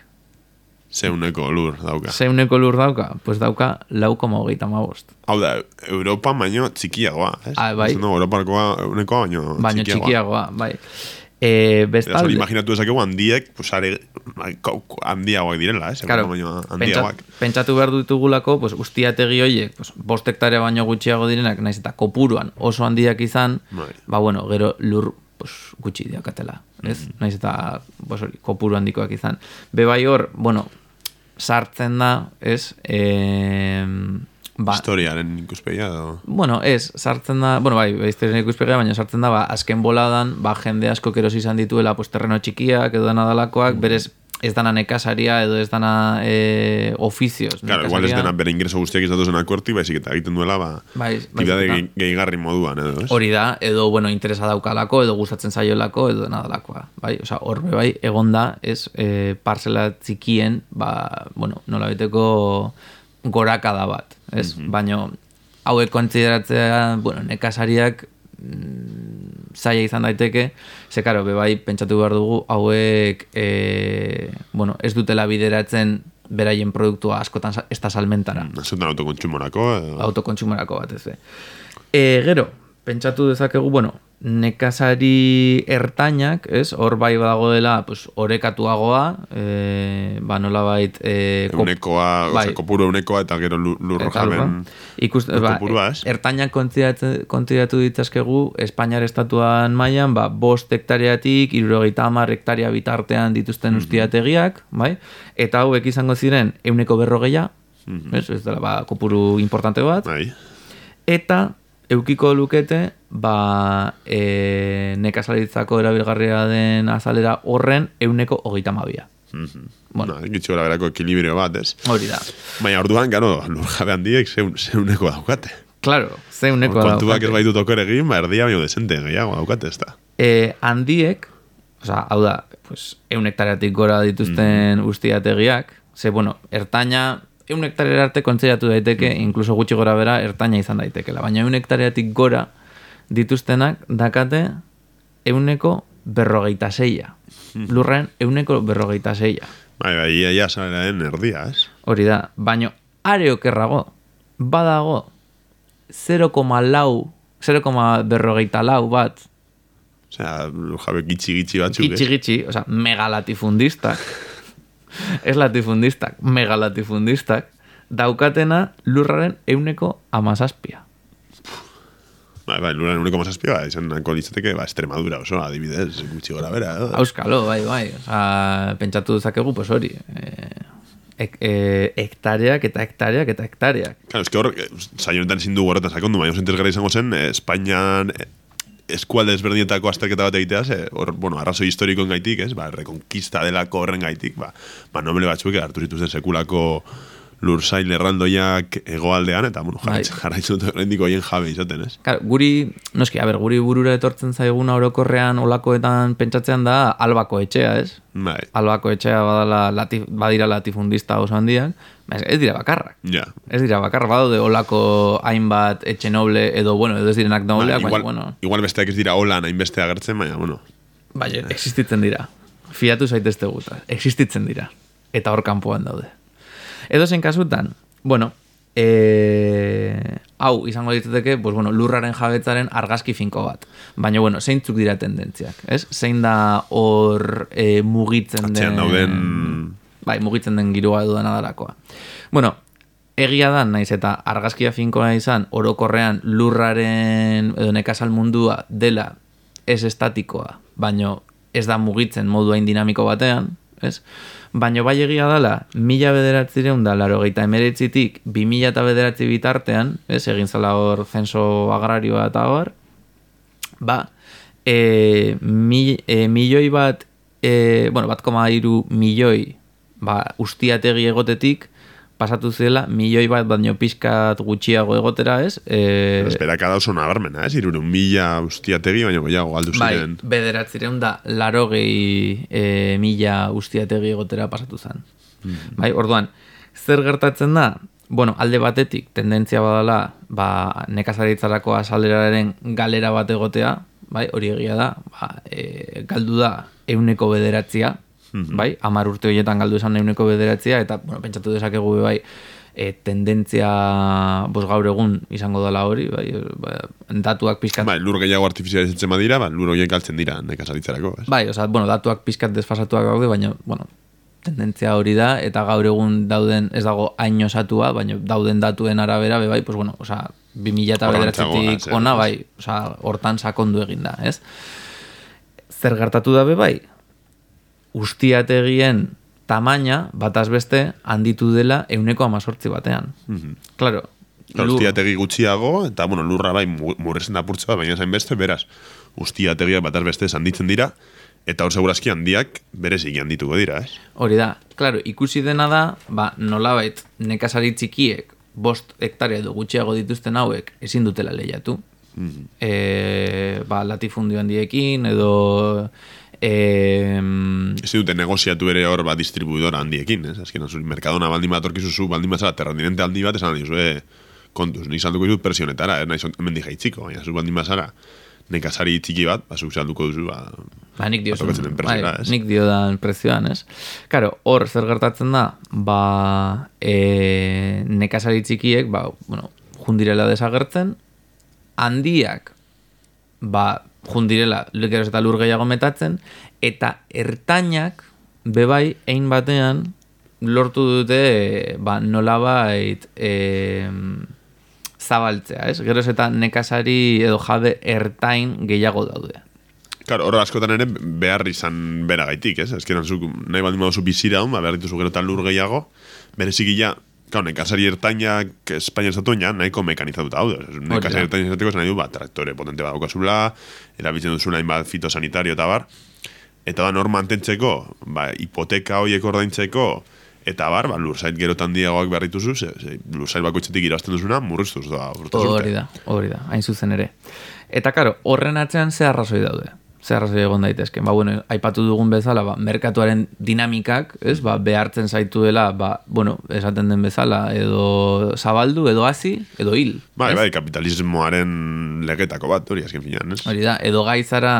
Zeuneko lur dauka. zeuneko lur dauka, pues dauka lau koma hogeita mabost. Hau da, Europa baino txikiagoa, ez? Ah, bai. No, Europakoa euneko baino, txikiagoa. txikiagoa, bai. E, Beraz, hori bestalde, imaginatu dezakegu handiek, pues, are, ko- handiagoak direla, ez? Claro, baino handiagoak. pentsatu behar ditugulako, pues, ustiategi horiek, pues, bost hektarea baino gutxiago direnak, naiz eta kopuruan oso handiak izan, Bai. ba, bueno, gero lur pues, gutxi diakatela, ez? Naiz eta pues, hori, kopuru handikoak izan. Be bai hor, bueno, sartzen da, ez? E, ba, Historiaren ikuspegia, edo... Bueno, ez, sartzen da, bueno, bai, behizteren ikuspegia, baina sartzen da, ba, azken boladan, ba, jende asko kerosi izan dituela, pues, terreno txikiak edo dana dalakoak, berez, ez dana nekasaria edo ez dana e, ofizioz. Claro, igual ez dena bere ingreso guztiak izatu zen akorti, baizik eta egiten duela, ba, Bai, bai, eta- gehi- gehigarri moduan, edo, ez? Hori da, edo, bueno, interesa daukalako, edo gustatzen zaiolako, edo dena dalakoa. Bai? Osa, hor be bai, egonda, ez, e, parsela txikien, ba, bueno, nola beteko gorakada bat, ez? Baina, hauek kontsideratzea, bueno, nekasariak mm, zaila izan daiteke, ze karo, be bai, pentsatu behar dugu, hauek, e, bueno, ez dutela bideratzen beraien produktua askotan ez da salmentara Azotan autokontsumorako, edo... autokontsumorako bat ez. E, gero, pentsatu dezakegu, bueno, nekazari ertainak, ez, hor bai badagoela, pues, orekatuagoa, e, ba, nola bait, e, kop- Eunekoa, bai. kopuru eunekoa eta gero lu- lurro Eta jaben... Ikust, lur ba, ez? ertainak kontsideratu ditzazkegu Espainiar estatuan mailan ba, bost hektareatik, irurogeita hamar hektaria bitartean dituzten ustiategiak, bai? Eta hauek izango ziren euneko berrogeia, ez, ez dela, ba, kopuru importante bat, Bai. eta eukiko lukete ba, e, nekazaritzako erabilgarria den azalera horren euneko hogeita mabia. Mhm. Bueno. Bueno, gora berako ekilibrio bat, ez? Hori da. Baina orduan, gano, lur jabe handiek zeun, zeuneko daukate. Claro, ze euneko Kontuak daukate. ez baitu toker egin, ba, erdia baino desente gehiago daukate, ez da. E, handiek, osea, hau da, pues, eun hektareatik gora dituzten ustiategiak, ze, bueno, ertaina, eun hektarera arte kontzeratu daiteke, inkluso gutxi gora bera, ertaina izan daitekela. Baina eun hektareatik gora dituztenak dakate euneko berrogeita zeia. Lurren euneko berrogeita zeia. Bai, bai, ia, ia saleraren erdia, ez? Hori da, baino are okerrago, badago 0,lau, 0, berrogeita lau bat, Osea, jabe gitxi gitxi batzuk, Gitxi gitxi, o sea, megalatifundistak. ez latifundistak, megalatifundistak. Daukatena lurraren euneko amazazpia. Bai, bai, luraren uneko mazazpia, ba, izan nahiko litzateke, ba, Extremadura oso, adibidez, gutxi gora bera, edo? Auskalo, bai, bai. O sea, pentsatu dezakegu, pues hori. E, ek, e, hektareak eta hektareak eta hektareak. Claro, eske hor, eh, saio honetan ezin dugu horretan sakondu, baina oso interesgarri izango zen, eh, Espainian eh, eskualde ezberdinetako azterketa bat egitea, ze, hor, bueno, arrazoi historikoen gaitik, ez, ba, rekonkista delako horren gaitik, ba, ba noble batzuek hartu zituzten sekulako lursail erraldoiak egoaldean, eta, bueno, Bai. jarraitzen, dute horrendik hoien jabe izaten, ez? Claro, guri, noski, a ber, guri burura etortzen zaiguna orokorrean olakoetan pentsatzean da albako etxea, ez? Bai, Albako etxea badala, latif, badira latifundista oso handiak, ez- ez dira bakarrak. ja. Ez dira bakarrak, badaude olako hainbat etxe noble, edo, bueno, edo ez direnak Ba, nobleak, igual, baina, bueno, igual besteak ez dira holan hainbeste agertzen, baina, bueno, bai, existitzen dira. Fiatu zaitezte guta, existitzen dira. Eta hor kanpoan daude. Edo zen kasutan, bueno, e, hau izango ditzateke, pues, bueno, lurraren jabetzaren argazki finko bat. Baina, bueno, zeintzuk dira tendentziak, ez? Zein da hor e, mugitzen atzean den... dauden... Bai, mugitzen den giroa dudana dalakoa. Bueno, egia da, naiz eta argazkia finkoa izan, orokorrean lurraren edo nekazal mundua dela ez estatikoa, baino ez da mugitzen modu hain dinamiko batean, ez? Baino bai egia dela, mila bederatzireun da, laro geita emeretzitik, bi mila eta bederatzi bitartean, ez, egin zela hor zenso agrarioa eta hor, ba, e, mi, e, milioi bat, e, bueno, bat koma iru milioi, ba, ustiategi egotetik, pasatu zela, milioi bat baino pizkat gutxiago egotera, ez? E, Esperakada oso nabarmena, ez? Irurun mila ustiategi, baina goiago galdu bai, ziren. bederatzireun da, laro gehi e, mila ustiategi egotera pasatu zen. Bai, orduan, zer gertatzen da? Bueno, alde batetik, tendentzia badala, ba, nekazaritzarako azaleraren galera bat egotea, bai, hori egia da, ba, e, galdu da euneko bederatzia, bai, amar urte horietan galdu esan euneko bederatzia, eta, bueno, pentsatu dezakegu be bai, e, tendentzia bos gaur egun izango dela hori, bai, ba, datuak pizkat Bai, lur gehiago artifizializatzen badira, ba, lur horiek galtzen dira nekazaritzarako, ez? Bai, osea, bueno, datuak pizkat desfasatuak daude, baina, bueno, tendentzia hori da, eta gaur egun dauden, ez dago hain osatua, baina dauden datuen arabera, be bai, pues bueno, osea, 2000 eta Horrantzagoa, bederatzetik ona, bai, osea, hortan sakondu egin da, ez? Zer gertatu da be bai? Ustiategien tamaina, bataz beste, handitu dela euneko amazortzi batean. Claro, Claro, lur- ustiategi gutxiago, eta, bueno, lurra bai, mu- murrezen apurtza bat, baina zain beste, beraz, ustiategiak bataz beste handitzen dira, eta hor segurazki handiak bereziki handituko dira, ez? Hori da, claro, ikusi dena da, ba, nolabait nekazari txikiek bost hektarea edo gutxiago dituzten hauek ezin dutela lehiatu. Mhm. e, ba, latifundio handiekin edo e, Ez dute negoziatu ere hor ba, distribuidora handiekin, ez? Azken, zuri, merkadona baldin bat orkizuzu, baldin bat zara, terrandinente handi bat, esan dizu, e, kontuz, nik salduko dizut presionetara, ez nahi hemen jaitziko, baina zu baldin bat zara, nekazari txiki bat, ba, zuk salduko duzu, ba, Ba, nik dio prezioa, ez? nik dio dan prezioan, ez? Karo, hor zer gertatzen da, ba, e, nekazari txikiek, ba, bueno, jundirela desagertzen, handiak, ba, jundirela geroz eta lur gehiago metatzen, eta ertainak, bebai, ein batean, lortu dute, ba, nolabait, e, zabaltzea, ez? Geroz eta nekazari edo jabe ertain gehiago daude. Claro, hor askotan ere behar izan bera gaitik, ez? Ez nahi baldin baduzu bizira hon, ba, behar dituzu gero eta lur gehiago, bereziki ja, claro, nekazari ertainak Espainia estatuan ja, nahiko mekanizatuta hau. Nekazari ertainak esateko esan nahi du, ba, traktore potente bat daukazula, erabiltzen duzula hainbat fitosanitario eta bar, eta da nor mantentzeko, ba, hipoteka horiek ordaintzeko, eta bar, ba, lursait gerotan diagoak behar dituzu, ze, ze, lursait bakoitzetik irabazten duzuna, murriztuz da, urte Hori da, hori da, hain zuzen ere. Eta karo, horren atzean ze arrazoi daude. Ze arrazoi egon daitezke. Ba, bueno, aipatu dugun bezala, ba, merkatuaren dinamikak, ez, ba, behartzen zaitu dela, ba, bueno, esaten den bezala, edo zabaldu, edo hasi, edo hil. Bai, bai, kapitalismoaren legetako bat, hori azken finean, ez? Hori da, edo gaizara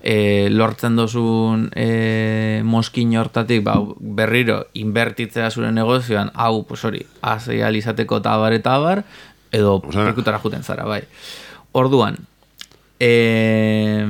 e, lortzen dozun e, moskin hortatik, ba, berriro, inbertitzea zure negozioan, hau, pues hori, azei alizateko tabar eta abar, edo pikutara juten zara, bai. Orduan, e,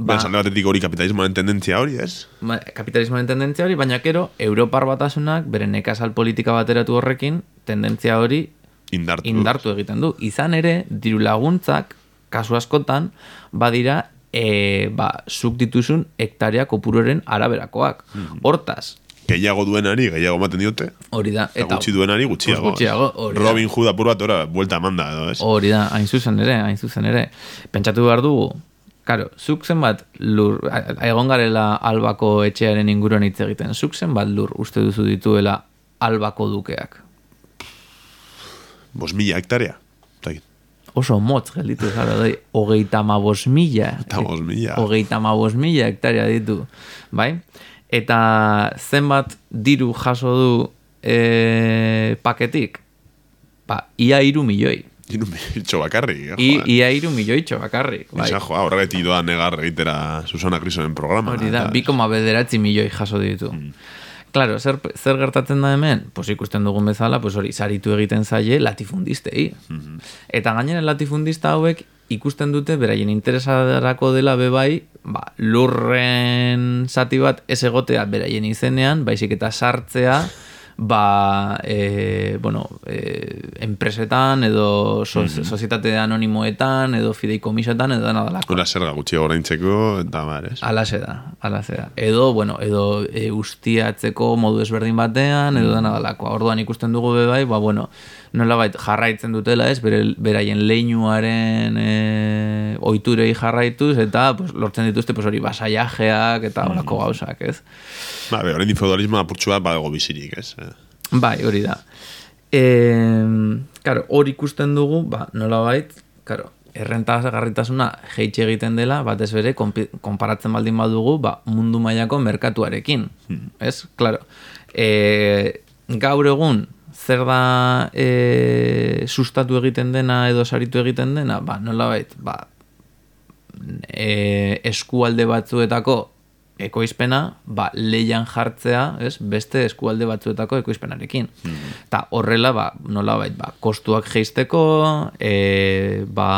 Ba, esan batetik hori kapitalismoaren tendentzia hori, ez? ba, kapitalismoaren tendentzia hori, baina kero, Europar batasunak, bere nekazal politika bateratu horrekin, tendentzia hori Indartu. indartu egiten du. Izan ere, diru laguntzak, kasu askotan, badira, e, ba, zuk dituzun hektarea kopuroren araberakoak. Hortaz, gehiago duenari, gehiago ematen diote, Hori da. eta gutxi duenari gutxiago. Gutxiago, hori da. Robin Hood apur bat, ora, buelta emanda, edo, ez? Hori da, hain zuzen ere, hain zuzen ere. Pentsatu behar dugu, Karo, zuk zenbat lur, egon garela albako etxearen inguruan hitz egiten, zuk zenbat lur uste duzu dituela albako dukeak? Bos mila hektarea. Eta Oso motz gelditu zara doi, hogeita ma bos. Eta mila. Hogeita ma bos mila hektarea ditu, bai? Eta zenbat diru jaso du e, paketik? Ba, ia iru milioi. Iru miltxo bakarrik, eh, I, ia iru milioitxo bakarrik, bai. Isa, joa, horregatik doa negar egitera Susana Crisonen programa. Hori da, bi koma bederatzi milioi jaso ditu. Claro, zer, zer gertatzen da hemen? Pues ikusten dugun bezala, pues hori, saritu egiten zaie latifundistei. Eta gainera latifundista hauek ikusten dute beraien interesadarako dela bebai, ba, lurren zati bat ez egotea beraien izenean, baizik eta sartzea, ba, e, bueno, e, enpresetan edo so, sozietate anonimoetan edo fideikomisetan edo dena dalako. Hora zerga gutxi oraintzeko, eta bar, ez? Alaxe da, alaxe da. Edo, bueno, edo e, ustiatzeko modu ezberdin batean, edo dena dalakoa. Orduan ikusten dugu be bai, ba, bueno, nolabait jarraitzen dutela, ez, bere, beraien leinuaren e, oiturei jarraituz, eta pues, lortzen dituzte pues, hori basaiajeak eta horako gauzak, ez? Ba, be, orain feudalismo apurtxu bat badago bizirik, ez? Eh, Bai, hori da. E, karo, hori ikusten dugu, ba, nolabait, karo, errentagarritasuna jeitxe egiten dela, batez bere, konparatzen baldin badugu, ba, mundu mailako merkatuarekin. Ez? Claro. E, gaur egun, zer da e, sustatu egiten dena edo saritu egiten dena, ba, nolabait, ba, e, eskualde batzuetako ekoizpena, ba, leian jartzea, ez, beste eskualde batzuetako ekoizpenarekin. Eta horrela, ba, nolabait, ba, kostuak jeisteko, e, ba,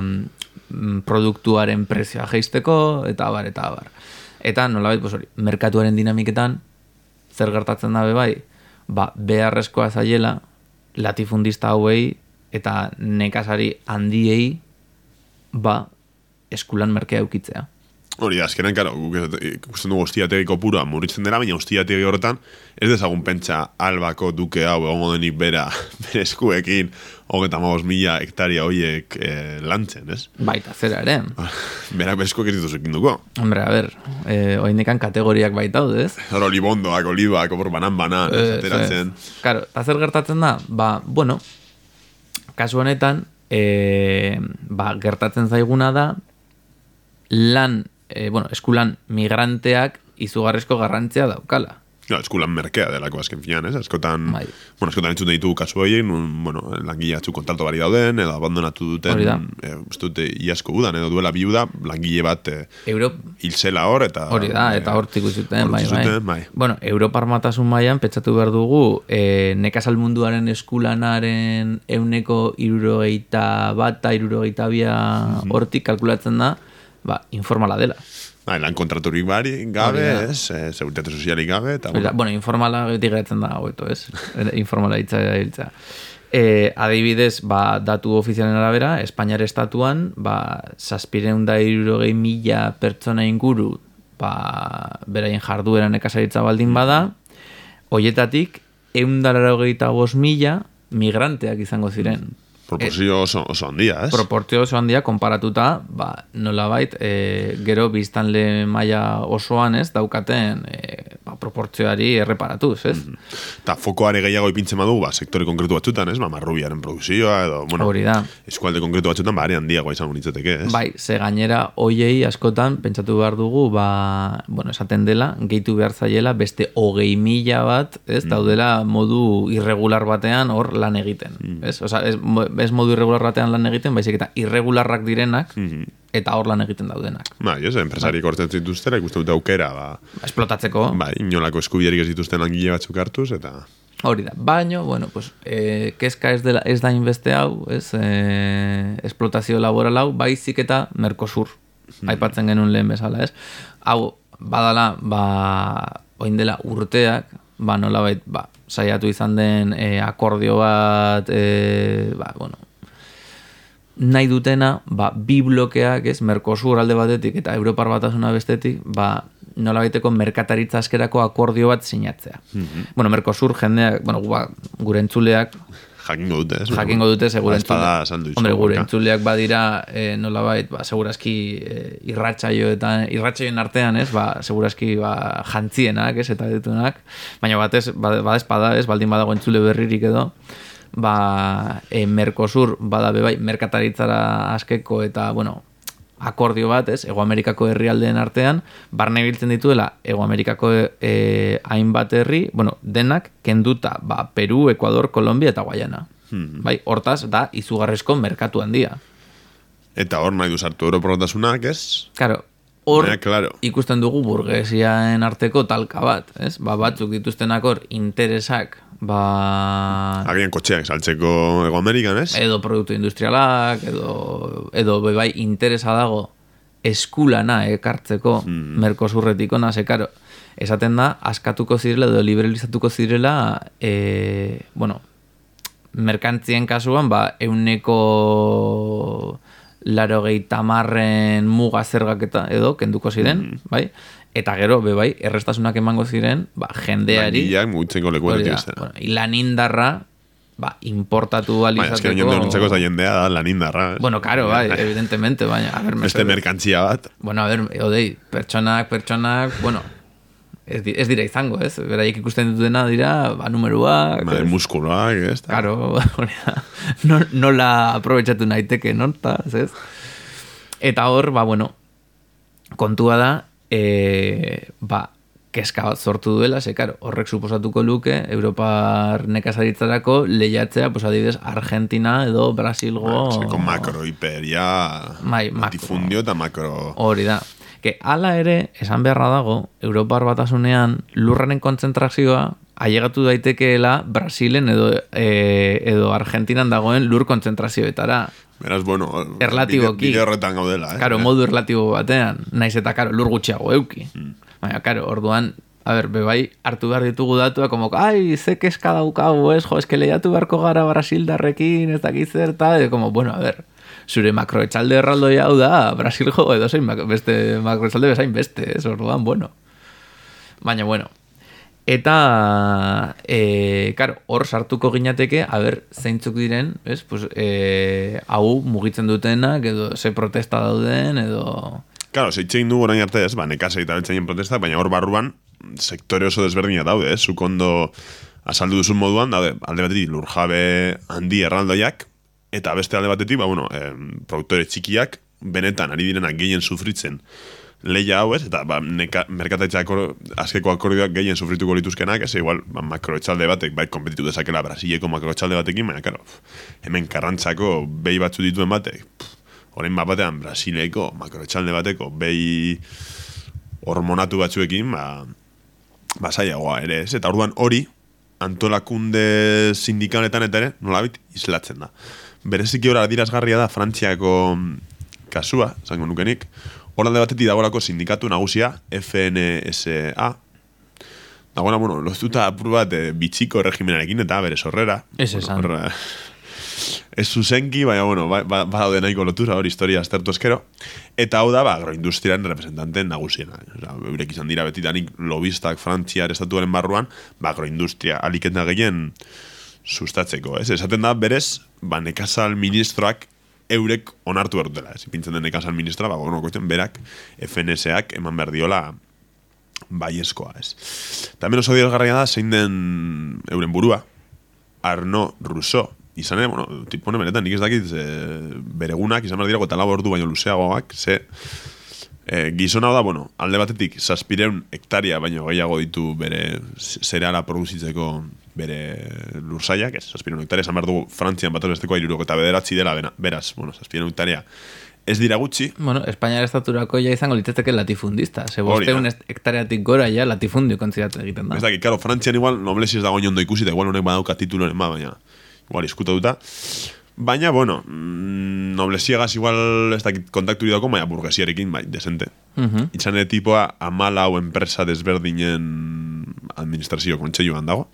mm, produktuaren prezioa jeisteko, eta abar, eta abar. Eta nolabait, pues hori, merkatuaren dinamiketan, zer gertatzen dabe bai, ba, beharrezkoa zaiela, latifundista hauei, eta nekazari handiei, ba, eskulan merkea eukitzea. Hori azkenan, karo, guk ikusten dugu ostiategi kopurua murritzen dela, baina ostiategi horretan ez dezagun pentsa albako duke hau egongo denik bera bere eskuekin hogeta magoz mila hektaria hoiek eh, lantzen, ez? Baita zera ere. Berak bere eskuek ez dituzekin duko. Hombre, a ber, eh, oindekan kategoriak baitaude, ez? Hor olibondoak, olibak, hor banan-banan, Eh, ateratzen. ze- Claro, eta zer gertatzen da? Ba, bueno, kasu honetan, e, ba, gertatzen zaiguna da, lan, e, bueno, eskulan migranteak izugarrizko garrantzia daukala. Ja, eskulan merkea delako azken finan, ez? Askotan, Bai. bueno, askotan entzun ditugu kasu horiek, bueno, langile atzu kontratu bari dauden, edo abandonatu duten, eh, uste dute, iazko udan, edo duela bi uda, langile bat eh, Europ, hil zela hor, eta... Hori da, eta hortik zuten, hor bai, bai. bai. Bueno, Europar matasun mailan pentsatu behar dugu, e, nekazal munduaren eskulanaren euneko irurogeita bat eta irurogeita bia Mhm. hortik kalkulatzen da, ba, informala dela. Bai, lan kontraturik bari, gabe, Hori da. ez, eh, seguritate sozialik gabe, eta, Hori da, bueno, bueno, informala beti geratzen da hobeto, ez? informala hitza hiltza. E, adibidez, ba, datu ofizialen arabera, Espainiar estatuan, ba, saspireun da irurogei mila pertsona inguru, ba, beraien jarduera nekazaritza baldin bada, hoietatik, eundalarrogeita bos mila migranteak izango ziren. Proporzio oso, oso handia, ez? Proportzio oso handia konparatuta, ba, nolabait, e, gero biztanle maila osoan ez, daukaten e, ba, proportzioari erreparatuz, ez? Eta fokoare gehiago ipintzen badu, ba, sektore konkretu batzutan, ez? Ba, marrubiaren produkzioa, edo, bueno, Hori da. eskualde konkretu batzutan, ba, are handiagoa izango nintzateke, ez? Bai, ze gainera hoiei askotan pentsatu behar dugu, ba, bueno, esaten dela, gehitu behar zaiela beste hogei mila bat, ez, daudela modu irregular batean hor lan egiten, ez? Osa, ez, ez modu irregular batean lan egiten, baizik eta irregularrak direnak, eta hor lan egiten daudenak. Bai, ez, enpresari kortzen zituztera, ikusten dute aukera, ba, Esplotatzeko, bai, inolako eskubiderik ez dituzten langile batzuk hartuz, eta... Hori da, baino, bueno, pues, e, kezka ez, dela, ez da inbeste hau, ez, e, esplotazio laboral hau, baizik eta Mercosur, aipatzen genuen lehen bezala, ez? Hau, badala, ba, oin dela urteak, ba, nolabait, ba, saiatu izan den e, akordio bat, e, ba, bueno, nahi dutena, ba, bi blokeak, ez, Mercosur alde batetik eta Europar batasuna bestetik, ba, nola baiteko merkataritza askerako akordio bat sinatzea. Bueno, Mercosur jendeak, bueno, ba, gure entzuleak, Jakingo dute, jakingo dute segure Ba, sandwich, Hombre, gure entzuleak badira eh, nolabait, ba, segurazki eh, irratsaio eta irratsaioen artean, ez, ba, segurazki ba, jantzienak, ez, eta ditunak, baina batez, ba- bada espada, ez, baldin badago entzule berririk edo, ba, e, Mercosur bada bebai merkataritzara askeko eta, bueno, akordio bat, ez, Ego Amerikako herrialdeen artean, barne biltzen dituela Ego Amerikako e, hainbat herri, bueno, denak kenduta, ba, Peru, Ecuador, Kolombia eta Guayana. Bai, hortaz, da, izugarrizko merkatu handia. Eta hor nahi du sartu europorotasunak, ez? Claro, hor Baina, claro. ikusten dugu burgesiaen arteko talka bat, ez? Ba, batzuk dituztenak hor interesak, ba, Agian kotxeak saltzeko Ego Amerikan, ez? edo produktu industrialak, edo, edo bebai interesa dago eskulana ekartzeko Hmm. Mercosurretik ona, ze karo, esaten da, askatuko zirela edo liberalizatuko zirela, e, bueno, merkantzien kasuan, ba, euneko laro tamarren muga zergak eta edo, kenduko ziren, Hmm. bai? Eta gero, bebai, errestasunak emango ziren, ba, jendeari, Langileak mugitzeko leku bueno, lan indarra, ba, importatu Baina, ez que alizateko... jende da jendea da lanindarra. ez? Bueno, karo, bai, evidentemente, baina, a ver, Beste merkantzia bat. Bueno, a ver, odei, pertsonak, pertsonak, bueno, ez, di- ez dira izango, ez? Beraiek ikusten ditudena dira, ba, numeruak, Ba, ez? muskuloak, ez? Karo, hori da. No, nola aprobetsatu naiteke, non? Ta, ez? Eta hor, ba, bueno, kontua da, e, ba, keska bat sortu duela, ze, karo, horrek suposatuko luke, Europar nekazaritzarako lehiatzea, pues, adibidez, Argentina edo Brasilgo... Zeko makro, hiper, ja... Bai, makro. Latifundio eta makro... Hori da. Que hala ere, esan beharra dago, Europar batasunean lurraren kontzentrazioa ailegatu daitekeela Brasilen edo, e, edo Argentinan dagoen lur kontzentrazioetara. Beraz, bueno... Erlatiboki. Bide, bide horretan gaudela, eh? Karo, modu erlatibo batean, naiz eta karo, lur gutxiago euki. Mm. Baina, karo, orduan, a ber, bebai, hartu behar ditugu datua, como, ai, ze keska daukagu, ez, jo, eske lehiatu beharko gara Brasildarrekin, ez dakit zer, eta, de, como, bueno, a ber, zure makroetxalde erraldoi hau da, Brasilgo edo zein beste makroetxalde bezain beste, ez, orduan, bueno. Baina, bueno, Eta, e, karo, hor sartuko ginateke, a ber, zeintzuk diren, ez, pues, e, hau mugitzen dutenak, edo ze protesta dauden, edo... Claro, zeitzein du orain arte ez, ba, nekazei eta beltzainen protesta, baina hor barruan sektore oso desberdina daude, ez? Zuk ondo azaldu duzun moduan, daude, alde batetik lurjabe handi erraldoiak, eta beste alde batetik, ba, bueno, em, produktore txikiak, benetan ari direnak gehien sufritzen leia hau ez, eta ba, neka, merkataitza akor, azkeko akordioak gehien sufrituko lituzkenak, ez, igual, ba, makroetxalde batek, bai, kompetitu dezakela Brasileko makroetxalde batekin, baina, karo, hemen karrantzako behi batzu dituen batek, orain bat batean Brasileko makroetxalde bateko behi hormonatu batzuekin, ba, ba zailagoa ere, ez? Eta orduan hori, antolakunde sindikaletan eta ere, nolabit, islatzen da. Bereziki hori adirazgarria da Frantziako kasua, zango nukenik, hor alde batetik dagoelako sindikatu nagusia, FNSA, dagoela, bueno, loztuta apur bat e, bitxiko regimenarekin eta bere sorrera. Ez esan. Bueno, ez zuzenki, baina, bueno, ba, ba, badaude nahiko lotura hori historia aztertu eskero. Eta hau da, ba, agroindustrian representante nagusiena. Osa, eurek izan dira betitanik lobistak frantziar estatuaren barruan, ba, agroindustria aliketa gehien sustatzeko, ez? Esaten da, berez, ba, nekazal ministroak eurek onartu behar dutela, ez? Ipintzen den nekazal ministra, ba, bueno, koiten berak, FNSak eman behar diola baiezkoa, ez? Tamen oso dierazgarria da, zein den euren burua, Arno Rousseau, izan ere, bueno, tipo benetan, nik ez dakit e, beregunak, izan behar dira, lau ordu baino luzeagoak, ze e, gizon hau da, bueno, alde batetik, zazpireun hektaria baino gehiago ditu bere zereala produzitzeko bere lursaiak, ez, zazpireun hektaria, esan behar dugu, Frantzian bat besteko airurok eta bederatzi dela, bena, beraz, bueno, zazpireun hektaria, ez dira gutxi, Bueno, Espainiar estaturako ja izango litzateke latifundista. Ze da. bosteun est- hektareatik gora ja latifundio kontzidatu egiten da. Ez dakit, karo, Frantzian igual noblesi ez dago ondo ikusi, eta igual honek badauka tituloren ba, baina igual iskuta duta. Baina, bueno, mm, noblesiagaz igual ez dakit kontaktu dako, baina burgesiarekin, bai, desente. Mhm. Itzan ere tipoa amala hau enpresa desberdinen administrazio kontseiluan dago.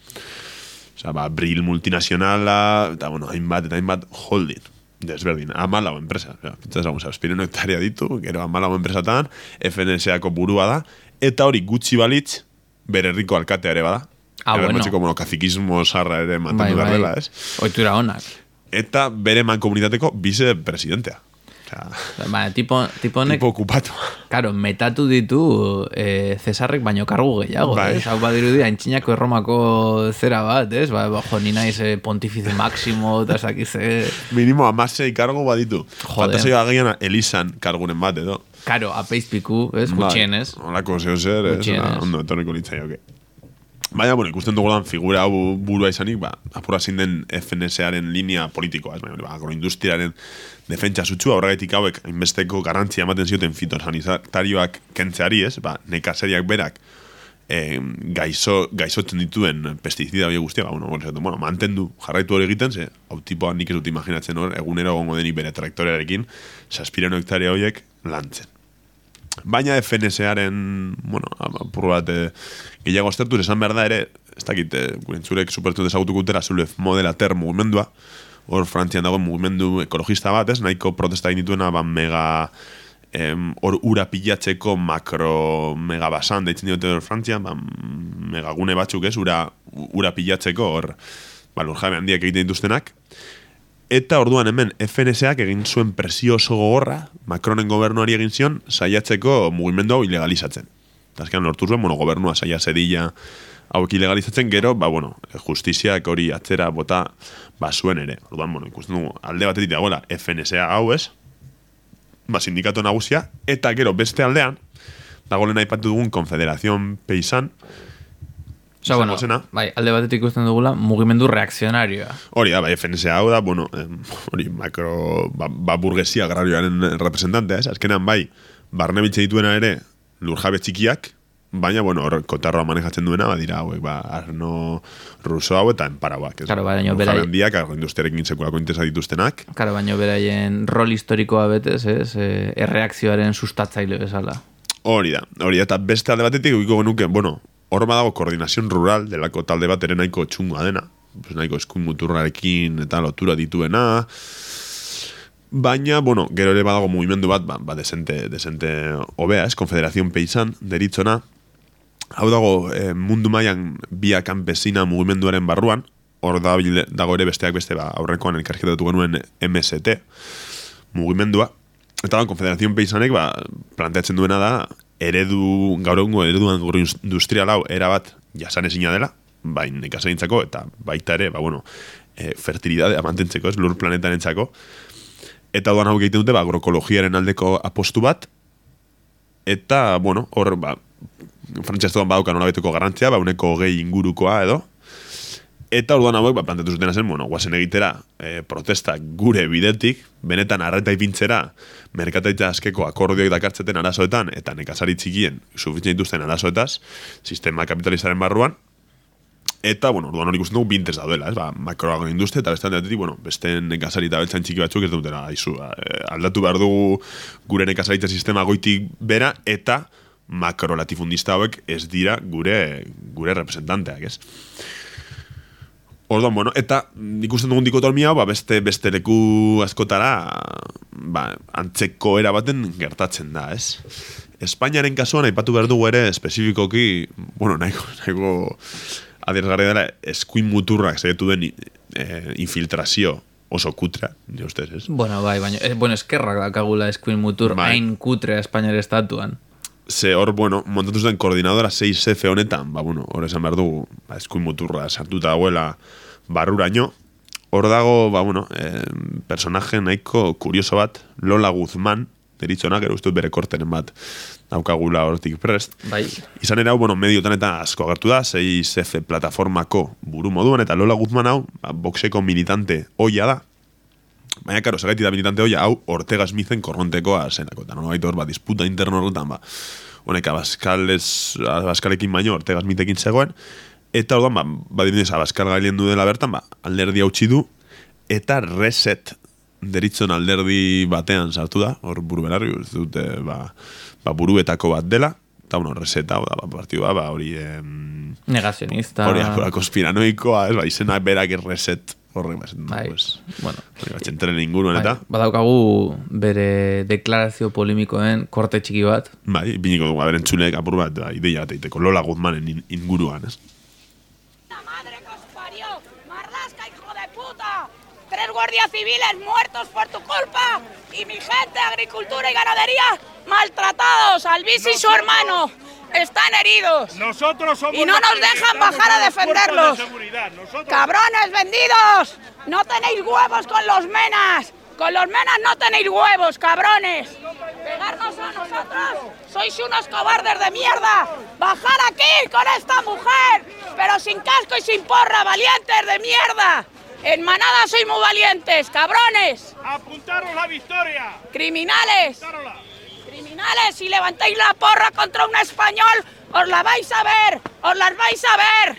Osa, ba, Bril multinazionala, eta, bueno, hainbat, eta hainbat holding. desberdin, amalau enpresa. Ja, Pintzaz, hau, Spiren hektaria ditu, gero amalau enpresatan, FNSako burua da, eta hori gutxi balitz, bere herriko alkatea ere bada. Ah, Eta bueno. bermatzeko, bueno, kazikismo sarra ere Bai, mantendu behar bai. dela, ez? Oitura onak. Eta bere mankomunitateko vice-presidentea. Osea, Ba, tipo, tipo honek, tipo okupatu. Karo, metatu ditu eh, Cesarrek baino kargu gehiago, Bai. ez? Hau badirudi, haintzinako erromako zera bat, ez? Ba, ba jo, ni naiz eh, pontifice máximo, eta dakiz, eh? Minimo amasei kargo baditu. Joder. Fantasia agian Elisan kargunen bat, edo. Karo, apeizpiku, ez? Bai, Gutxienez. Holako zeo zer, ez? Gutxienez. Ondo, etorriko litzaioke. Baina, bueno, ikusten dugulan figura hau burua izanik, ba, apura den FNS-aren linea politikoa, ez ba, agroindustriaren defentsa sutsua, horregatik hauek, hainbesteko garrantzia ematen zioten fitosanitarioak kentzeari, ez? Ba, nekazariak berak, eh, gaizo, gaizotzen dituen pestizida hori guztia, ba, bueno, bueno, mantendu jarraitu hori egiten, ze, hau tipoa nik ez dut imaginatzen hor, egunero gongo denik bere traktorearekin, saspireno hektaria horiek lantzen. Baina FNS-aren, bueno, apur bat eh, gehiago aztertu, esan behar da ere, ez dakit, eh, gure entzurek supertu desagutuko utera, Zulef modela ter mugimendua, hor Frantzian dago mugimendu ekologista bat, ez, nahiko protesta dituena, ba, mega, em, hor ura pilatzeko makro mega basan deitzen diote hor Frantzian, ba, megagune batzuk ez, ura, ura pilatzeko hor, ba, lurjabe handiak egiten dituztenak, Eta orduan hemen FNSak egin zuen presio oso gogorra, Macronen gobernuari egin zion, saiatzeko mugimendu hau ilegalizatzen. Azkenan lortu zuen, bueno, gobernua saia zedilla hauek ilegalizatzen, gero, ba, bueno, justiziak hori atzera bota ba, zuen ere. Orduan, bueno, ikusten dugu, alde batetik dagoela FNSA hau ez, ba, sindikato nagusia, eta gero beste aldean, dago lehen aipatu dugun Konfederazion Peisan, Osa, bueno, bai, alde batetik ikusten dugula mugimendu reakzionarioa. Hori da, bai, FNSA hau da, bueno, hori makro, ba, ba burgesia agrarioaren representantea, ez? Azkenean, bai, barne bitxe dituena ere lurjabe txikiak, baina, bueno, hor kotarroa manejatzen duena, badira, hauek, ba, Arno Russo hau eta enparauak, ez? Claro, baina Lurjabe berai- handiak, agroindustriarekin sekulako interesa dituztenak, Karo, baino beraien rol historikoa betez, ez? E, erreakzioaren sustatzaile bezala. hori da, hori da, eta beste alde batetik, ukiko genuke, bueno, hor badago koordinazion rural, delako talde bat ere nahiko txungoa dena, pues nahiko eskuin muturrarekin eta lotura dituena, Baina, bueno, gero ere badago mugimendu bat, ba, ba desente, desente obea, ez, Konfederazion Peisan, deritzona. Hau dago, eh, mundu mailan bia kanpesina mugimenduaren barruan, hor da, dago ere besteak beste, ba, aurrekoan elkarketatu genuen MST mugimendua. Eta da, Konfederazion Peisanek, ba, planteatzen duena da, eredu, gaur egungo eredu industrial hau, erabat jasan ezina dela, bain nekazaintzako, eta baita ere, ba, bueno, e, fertilidadea mantentzeko, ez, lur planetarentzako, Eta doan hau egiten dute, ba, agrokologiaren aldeko apostu bat, eta, bueno, hor, ba, frantxastuan badauka nola beteko garantzia, ba, uneko hogei ingurukoa edo, eta orduan hauek, ba, planteatu zutena zen, bueno, guazen egitera e, protesta gure bidetik, benetan arreta ipintzera, merkataitza askeko akordioak dakartzeten arazoetan, eta nekazari txikien, sufitzen dituzten arazoetaz, sistema kapitalistaren barruan, Eta, bueno, orduan hori ikusten dugu bintez daudela, ez, ba, makroago industria, eta beste aldetik, bueno, beste nekazari eta beltzan txiki batzuk ez dutela, aizu, eh, aldatu behar dugu gure nekazaritza sistema goitik bera, eta makrolatifundista hauek ez dira gure gure representanteak, ez? Orduan, bueno, eta ikusten dugun dikotomia, ba, beste, beste leku askotara, ba, antzeko era baten gertatzen da, ez? Espainiaren kasuan, aipatu behar dugu ere, espezifikoki, bueno, nahiko, nahiko adierazgarria dela, eskuin muturrak zaitu den eh, infiltrazio oso kutra, ni ustez, ez? Bueno, bai, baina, eh, bueno, eskerrak dakagula eskuin mutur, Bai. hain kutre Espainiar estatuan. Ze hor, bueno, montatu zuten koordinadora 6F honetan, ba, bueno, hor esan behar dugu, ba, eskuin muturra sartuta dagoela barruraino. Hor dago, ba, bueno, eh, personaje nahiko kurioso bat, Lola Guzmán, deritzona, gero uste dut bere korteren bat daukagula hortik prest. Bai, Izan ere hau, bueno, mediotan eta asko agertu da, 6F plataformako buru moduan, eta Lola Guzmán hau, ba, boxeko militante oia da, Baina, karo, zagaiti da militante hoia, hau, Ortega Smithen korrontekoa zenako, eta nolabait hor, ba, disputa interno horretan, ba, honek abaskales, abaskalekin baino Ortega Smithekin zegoen, eta orduan, ba, badibidez, abaskal gailien du dela bertan, ba, alderdi hautsi du, eta reset deritzon alderdi batean sartu da, hor buru belarri, ez dute, ba, ba, buruetako bat dela, eta, bueno, reset hau da, ba, partidua, ba, hori, em, negazionista. hori apura konspiranoikoa, ez, ba, izena berak reset horrek bazen. Bai, Pues, bueno. txentren inguruan eta. Bai, badaukagu bere deklarazio polimikoen korte txiki bat. Bai, biniko dugu, beren txuleek apur bat, ba, ideia bat egiteko Lola Guzmanen in, inguruan, ez? ¡La madre que os parió! ¡Marlasca, hijo de puta! Tres guardias civiles muertos por tu culpa y mi gente, agricultura y ganadería, maltratados. Alvis y su hermano están heridos. Nosotros somos Y no nos dejan bajar a defenderlos. de ¡Cabrones vendidos! ¡No tenéis huevos con los menas! ¡Con los menas no tenéis huevos, cabrones! ¡Pegarnos a nosotros! ¡Sois unos cobardes de mierda! ¡Bajar aquí con esta mujer! ¡Pero sin casco y sin porra, valientes de mierda! En manada sois muy valientes, cabrones, apuntaros la victoria. criminales. Criminales, si levantáis la porra contra un español, os la vais a ver, os las vais a ver.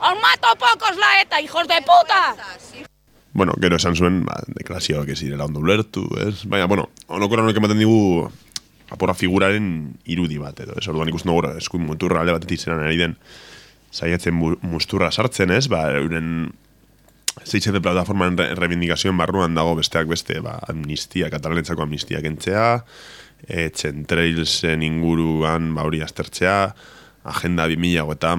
Os mato pocos la ETA, hijos de puta. Bueno, gero esan zuen, ba, deklarazioak ez direla ondo ulertu, ez? Baina, bueno, onokora honek ematen digu apora figuraren irudi bat, edo, ez? Orduan ikusten dugu, eskuin muturra alde batetik zeran ari den, saiatzen mu- musturra sartzen, ez? Ba, euren zeitzete plataformaren re reivindikazioen barruan dago besteak beste, ba, amnistia, katalanentzako amnistia kentzea, e, txentrailsen inguruan, ba, hori aztertzea, agenda 2000 eta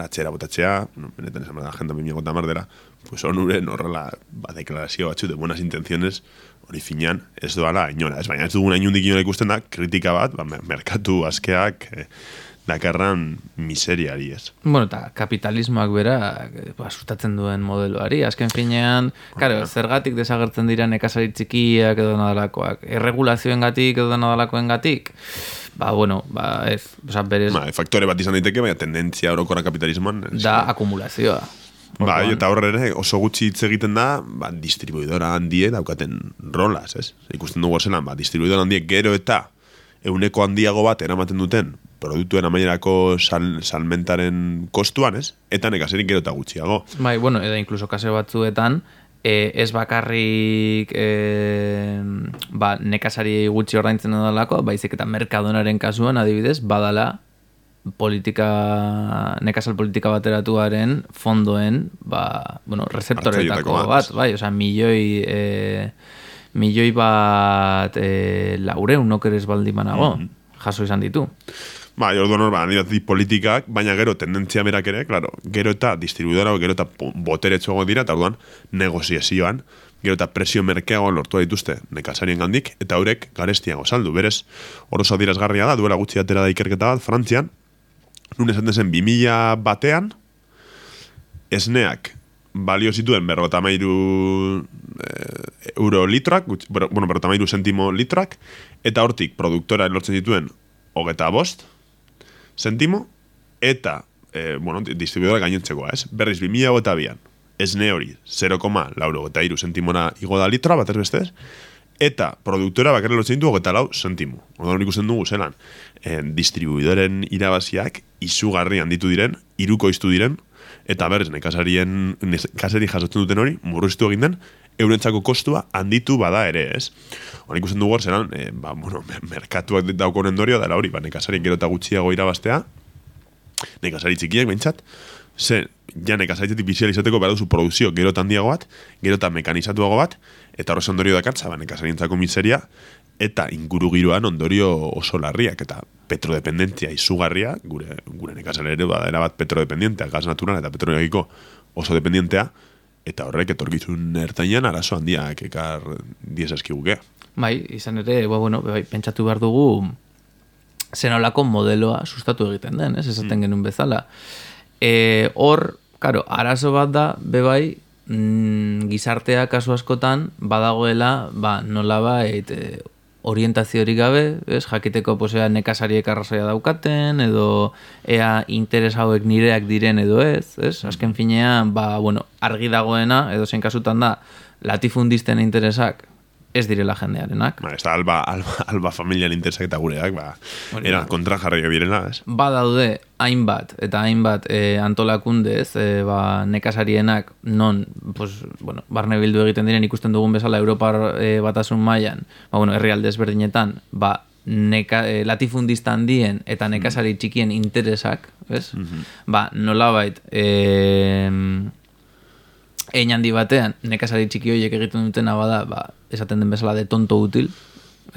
ratxera botatzea, no, benetan esan behar, agenda 2000 eta dela, pues onuren horrela, ba, deklarazio batzu de buenas intenciones, hori finean, ez doala inora, ez baina ez duguna inundik ikusten da, kritika bat, ba, mer- merkatu askeak, eh, dakarran miseriari ez. Bueno, eta kapitalismoak bera eh, ba, sustatzen duen modeloari. Azken finean, karo, zergatik desagertzen dira nekazari txikiak edo nadalakoak. Erregulazioengatik edo nadalakoengatik. Ba, bueno, ba, ez. Osa, berez, Ba, faktore bat izan daiteke, baina tendentzia orokora kapitalismoan. ez. da akumulazioa. Bai, Orduan, eta horre ere oso gutxi hitz egiten da, ba, distribuidora handie daukaten rolaz, ez? Ikusten dugu zelan, ba, distribuidora handiek gero eta euneko handiago bat eramaten duten produktuen amaierako sal, salmentaren kostuan, ez? Eta nekaserik gero eta gutxiago. Bai, bueno, edo inkluso kase batzuetan, e, ez bakarrik e, ba, nekazari gutxi ordaintzen edalako, baizik eta merkadonaren kasuan adibidez, badala politika, nekazal politika bateratuaren fondoen, ba, bueno, Hartzailetako bat. bai, osea, milioi, e, milioi bat e, laureun okeres baldin banago, jaso izan ditu. Bai, orduan hor, ba, handidatik politikak, baina gero tendentzia berak ere, claro, gero eta distribuidora, gero eta po- boteretsuago dira, eta orduan negoziazioan, gero eta presio merkeago lortu dituzte nekazarien gandik, eta haurek garestiago saldu. Berez, oroso adierazgarria da, duela gutxi atera da ikerketa bat, Frantzian, nun esaten zen 2000 batean, esneak balio zituen berrota mairu eh, euro litroak, gutxi- bueno, berrota mairu sentimo litroak, eta hortik produktora lortzen dituen hogeta bost sentimo, eta, eh, bueno, di- distribuidora gainontzekoa, ez? Berriz 2000 eta bian, esne hori 0, lauro eta iru sentimora igo da litra, batez bestez, eta produktora bakarrik lotzen ditu hogeta lau sentimo. Orduan ikusten dugu zelan, eh, distribuidoren irabaziak izugarri handitu diren, irukoiztu diren, eta berriz nekazarien nekazari jasotzen duten hori, murriztu egin den, eurentzako kostua handitu bada ere, ez? Hor ikusten dugu hor zelan, eh, ba, bueno, mer- merkatuak dauko ondorio, dara hori, ba, nekazarien gero eta gutxiago irabaztea, nekazari txikiak behintzat, ze, ja nekazaritzetik bizial izateko behar duzu produzio gero eta handiago bat, gero eta mekanizatuago bat, eta horrez ondorio dakartza, ba, nekazarientzako miseria, eta inguru giroan ondorio oso larriak, eta petrodependentzia izugarria, gure, gure nekazale ere bada erabat petrodependentea, gas natural eta petroleagiko oso dependentea, eta horrek etorkizun ertainan arazo handiak ekar diesaskiguke. Bai, izan ere, ba, bueno, bai, pentsatu behar dugu zenolako modeloa sustatu egiten den, ez esaten genuen bezala. E, hor, karo, arazo bat da, bebai, mm, gizartea kasu askotan badagoela, ba, nola bait, e, orientaziorik gabe, ez, jakiteko posea nekazariek arrazoia daukaten, edo ea interes hauek nireak diren edo ez, ez, azken finean, ba, bueno, argi dagoena, edo zen kasutan da, latifundisten interesak ez direla jendearenak. Ba, ez da alba, alba, alba familian interesak eta gureak, ba, era kontra jarri birela, ez? badaude hainbat eta hainbat e, antolakunde ez, e, ba, nekazarienak non pues, bueno, barne bildu egiten diren ikusten dugun bezala Europar e, batasun mailan ba, bueno, herrialde ezberdinetan ba, neka, e, latifundista handien eta nekazari txikien interesak ez? ba, nolabait e, Ein handi batean, nekazari txiki horiek egiten dutena bada, ba, esaten den bezala de tonto util,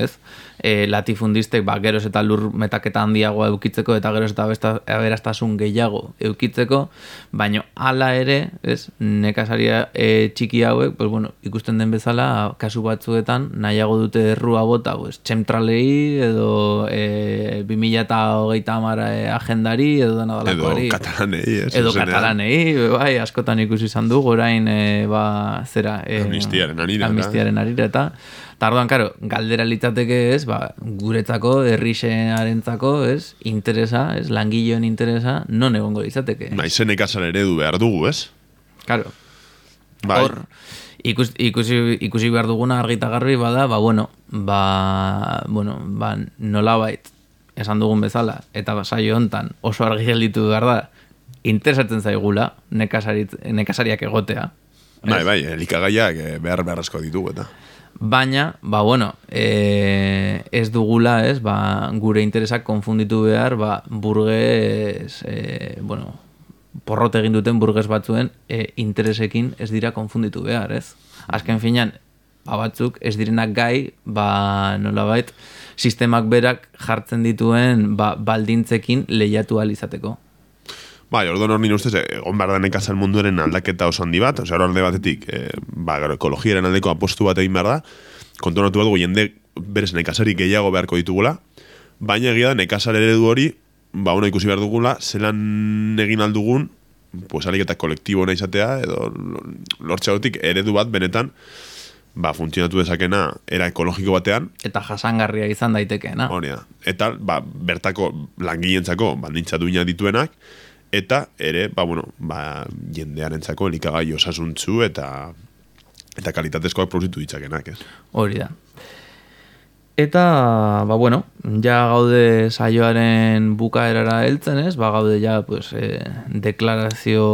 ez? E, latifundistek ba, geroz eta lur metaketa handiagoa eukitzeko eta geroz eta besta, aberastasun gehiago eukitzeko, baino hala ere, ez, nekasaria e, txiki hauek, pues, bueno, ikusten den bezala, kasu batzuetan, nahiago dute errua bota, pues, txemtralei, edo e, 2000 eta hogeita amara e, agendari, edo dena Edo dalakoari. katalanei, ez? Edo zuzenean. katalanei, bai, askotan ikusi izan du, orain, e, ba, zera... E, Amnistiaren harira, eta. Amnistiaren harira, eta... Eta orduan, karo, galdera litzateke ez, ba, guretzako, herrixearentzako, ez, interesa, ez, langileon interesa, non egongo litzateke. Naizen nekazal eredu behar dugu, ez? Karo, Bai. hor, ikus, ikusi, ikusi behar duguna argita garbi bada, ba, bueno, ba, bueno, ba, nolabait, esan dugun bezala, eta ba, saio hontan oso argi gelditu behar da, interesatzen zaigula nekasarit, nekasariak egotea. Bai, bai, elikagaiak eh, behar beharrezko ditugu eta. Baina, ba, bueno, e, ez dugula, ez, ba, gure interesak konfunditu behar, ba, burgez, e, bueno, porrot egin duten burgez batzuen e, interesekin ez dira konfunditu behar, ez? Azken finan, ba, batzuk ez direnak gai, ba, nolabait, sistemak berak jartzen dituen ba, baldintzekin lehiatu ahal izateko. Bai, orduan hor nire ustez, eh, egon behar da nekazal munduaren aldaketa oso handi bat, osea, hor alde batetik, e, ba, gero, ekologiaren aldeko apostu bat egin behar da, kontonatu bat jende berez nekazari gehiago beharko ditugula, baina egia da nekazal eredu hori, ba, ona ikusi behar dugula, zelan egin aldugun, pues, alik eta kolektibo nahi izatea, edo lortxeagotik eredu bat benetan, ba, funtzionatu dezakena era ekologiko batean, Eta jasangarria izan daitekeena. Hori da. Eta, ba, bertako langileentzako bandintza duina dituenak, eta ere, ba, bueno, ba, jendearentzako elikagai osasuntzu eta eta kalitatezkoak produzitu ditzakenak, ez? Hori da. Eta, ba, bueno, ja gaude saioaren bukaerara heltzen, ez? Ba, gaude ja, pues, eh, deklarazio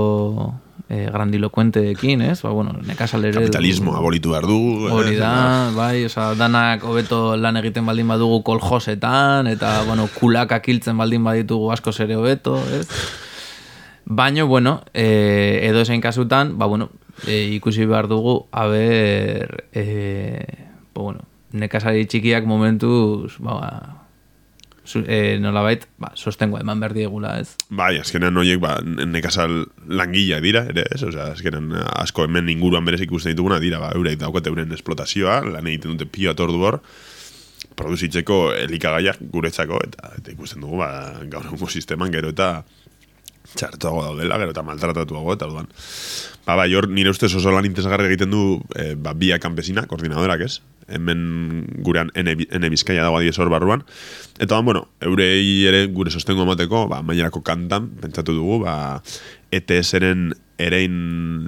eh, grandilokuenteekin, ez? Ba, bueno, nekasalere... Kapitalismo abolitu behar dugu. Hori ez? da, bai, oza, danak hobeto lan egiten baldin badugu koljosetan, eta, bueno, kulakak hiltzen baldin baditugu asko ere hobeto, ez? Baina, bueno, eh, edo ezein kasutan, ba, bueno, eh, ikusi behar dugu, haber, eh, ba, bueno, nekazari txikiak momentuz, ba, zu, eh, nolabait, ba, sostengoa eman behar diegula, ez? Bai, azkenean horiek ba, nekazal langila dira, ere, ez? Osea, azkenean asko hemen inguruan berez ikusten dituguna dira, ba, eurek daukate euren esplotazioa, lan egiten dute pio atordu hor, produzitzeko elikagaiak guretzako, eta, eta ikusten dugu, ba, gaur egungo sisteman gero eta txartuago daudela, gero eta maltratatuago, eta orduan. Ba, bai, hor nire ustez oso lan interesgarri egiten du e, ba, bia kanpesina, koordinadorak ez, hemen gurean ene, bi- ene bizkaia dago adiez hor barruan. Eta, ban, bueno, eurei ere gure sostengo emateko, ba, mailarako kantan, pentsatu dugu, ba, ETS-eren erein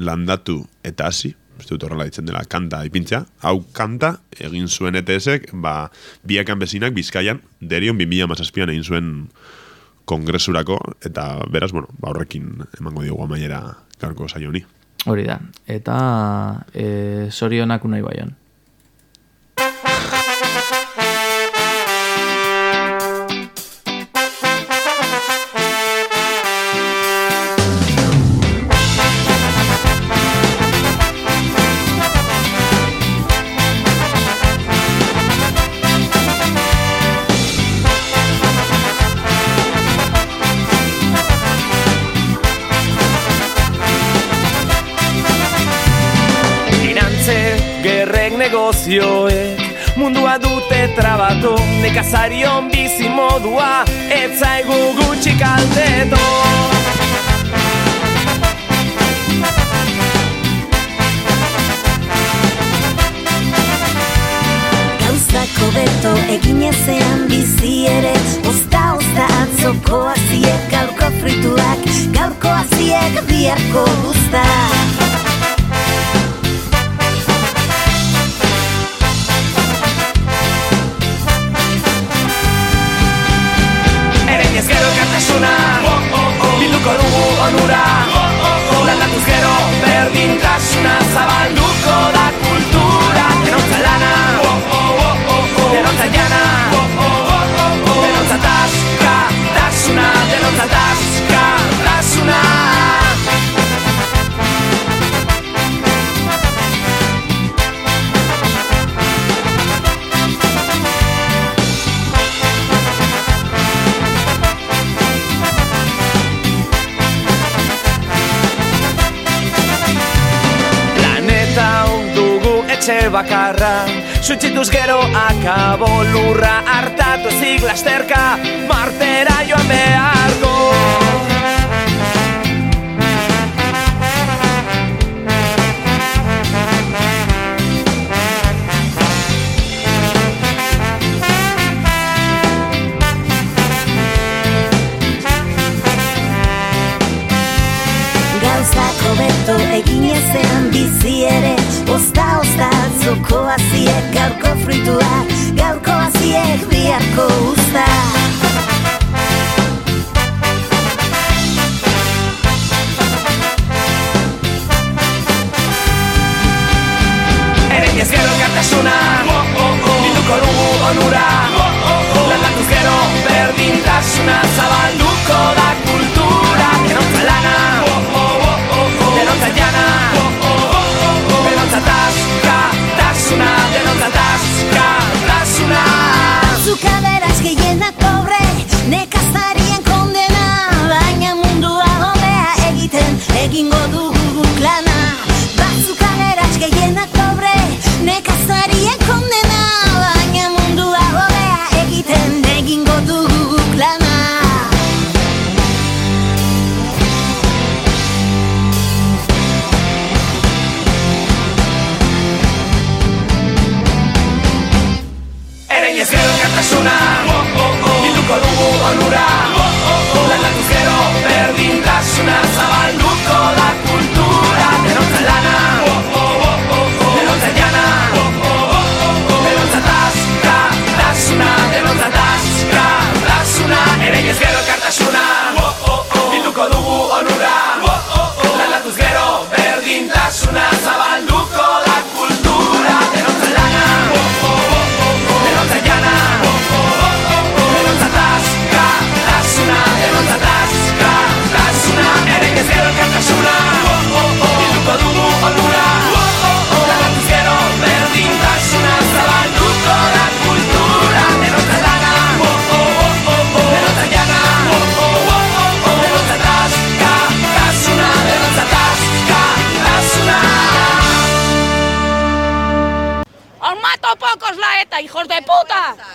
landatu eta hasi, uste dut horrela ditzen dela, kanta ipintzea. Hau kanta, egin zuen ETS-ek, ba, biak kanpesinak bizkaian, derion 2000 mazazpian egin zuen kongresurako, eta beraz, bueno, ba, horrekin emango diogu amaiera gaurko saio honi. Hori da. Eta eh, sorionak unai baion. Negozioek Mundua dute trabatu Nekazarion bizi modua Ez zaigu gutxi kalteto Gauzako beto egin ezean bizi ere Ozta, ozta atzoko aziek Gaurko frituak, gaurko aziek Biharko guzta elkartasuna Bilduko dugu onura. Landatuz gero berdintasuna Zabalduko da kultura. Denontza lana. Denontza jana etxe bakarra Suitzituz gero akabo lurra hartatu ezik lasterka Martera joan beharko gaurko aziek gaurko fruitua gaurko aziek biharko usta Erekiz gero gartasuna oh, oh, oh. Bituko dugu onura oh, oh, oh. Lantatuz gero berdintasuna zabaldu pingou do hijos de puta.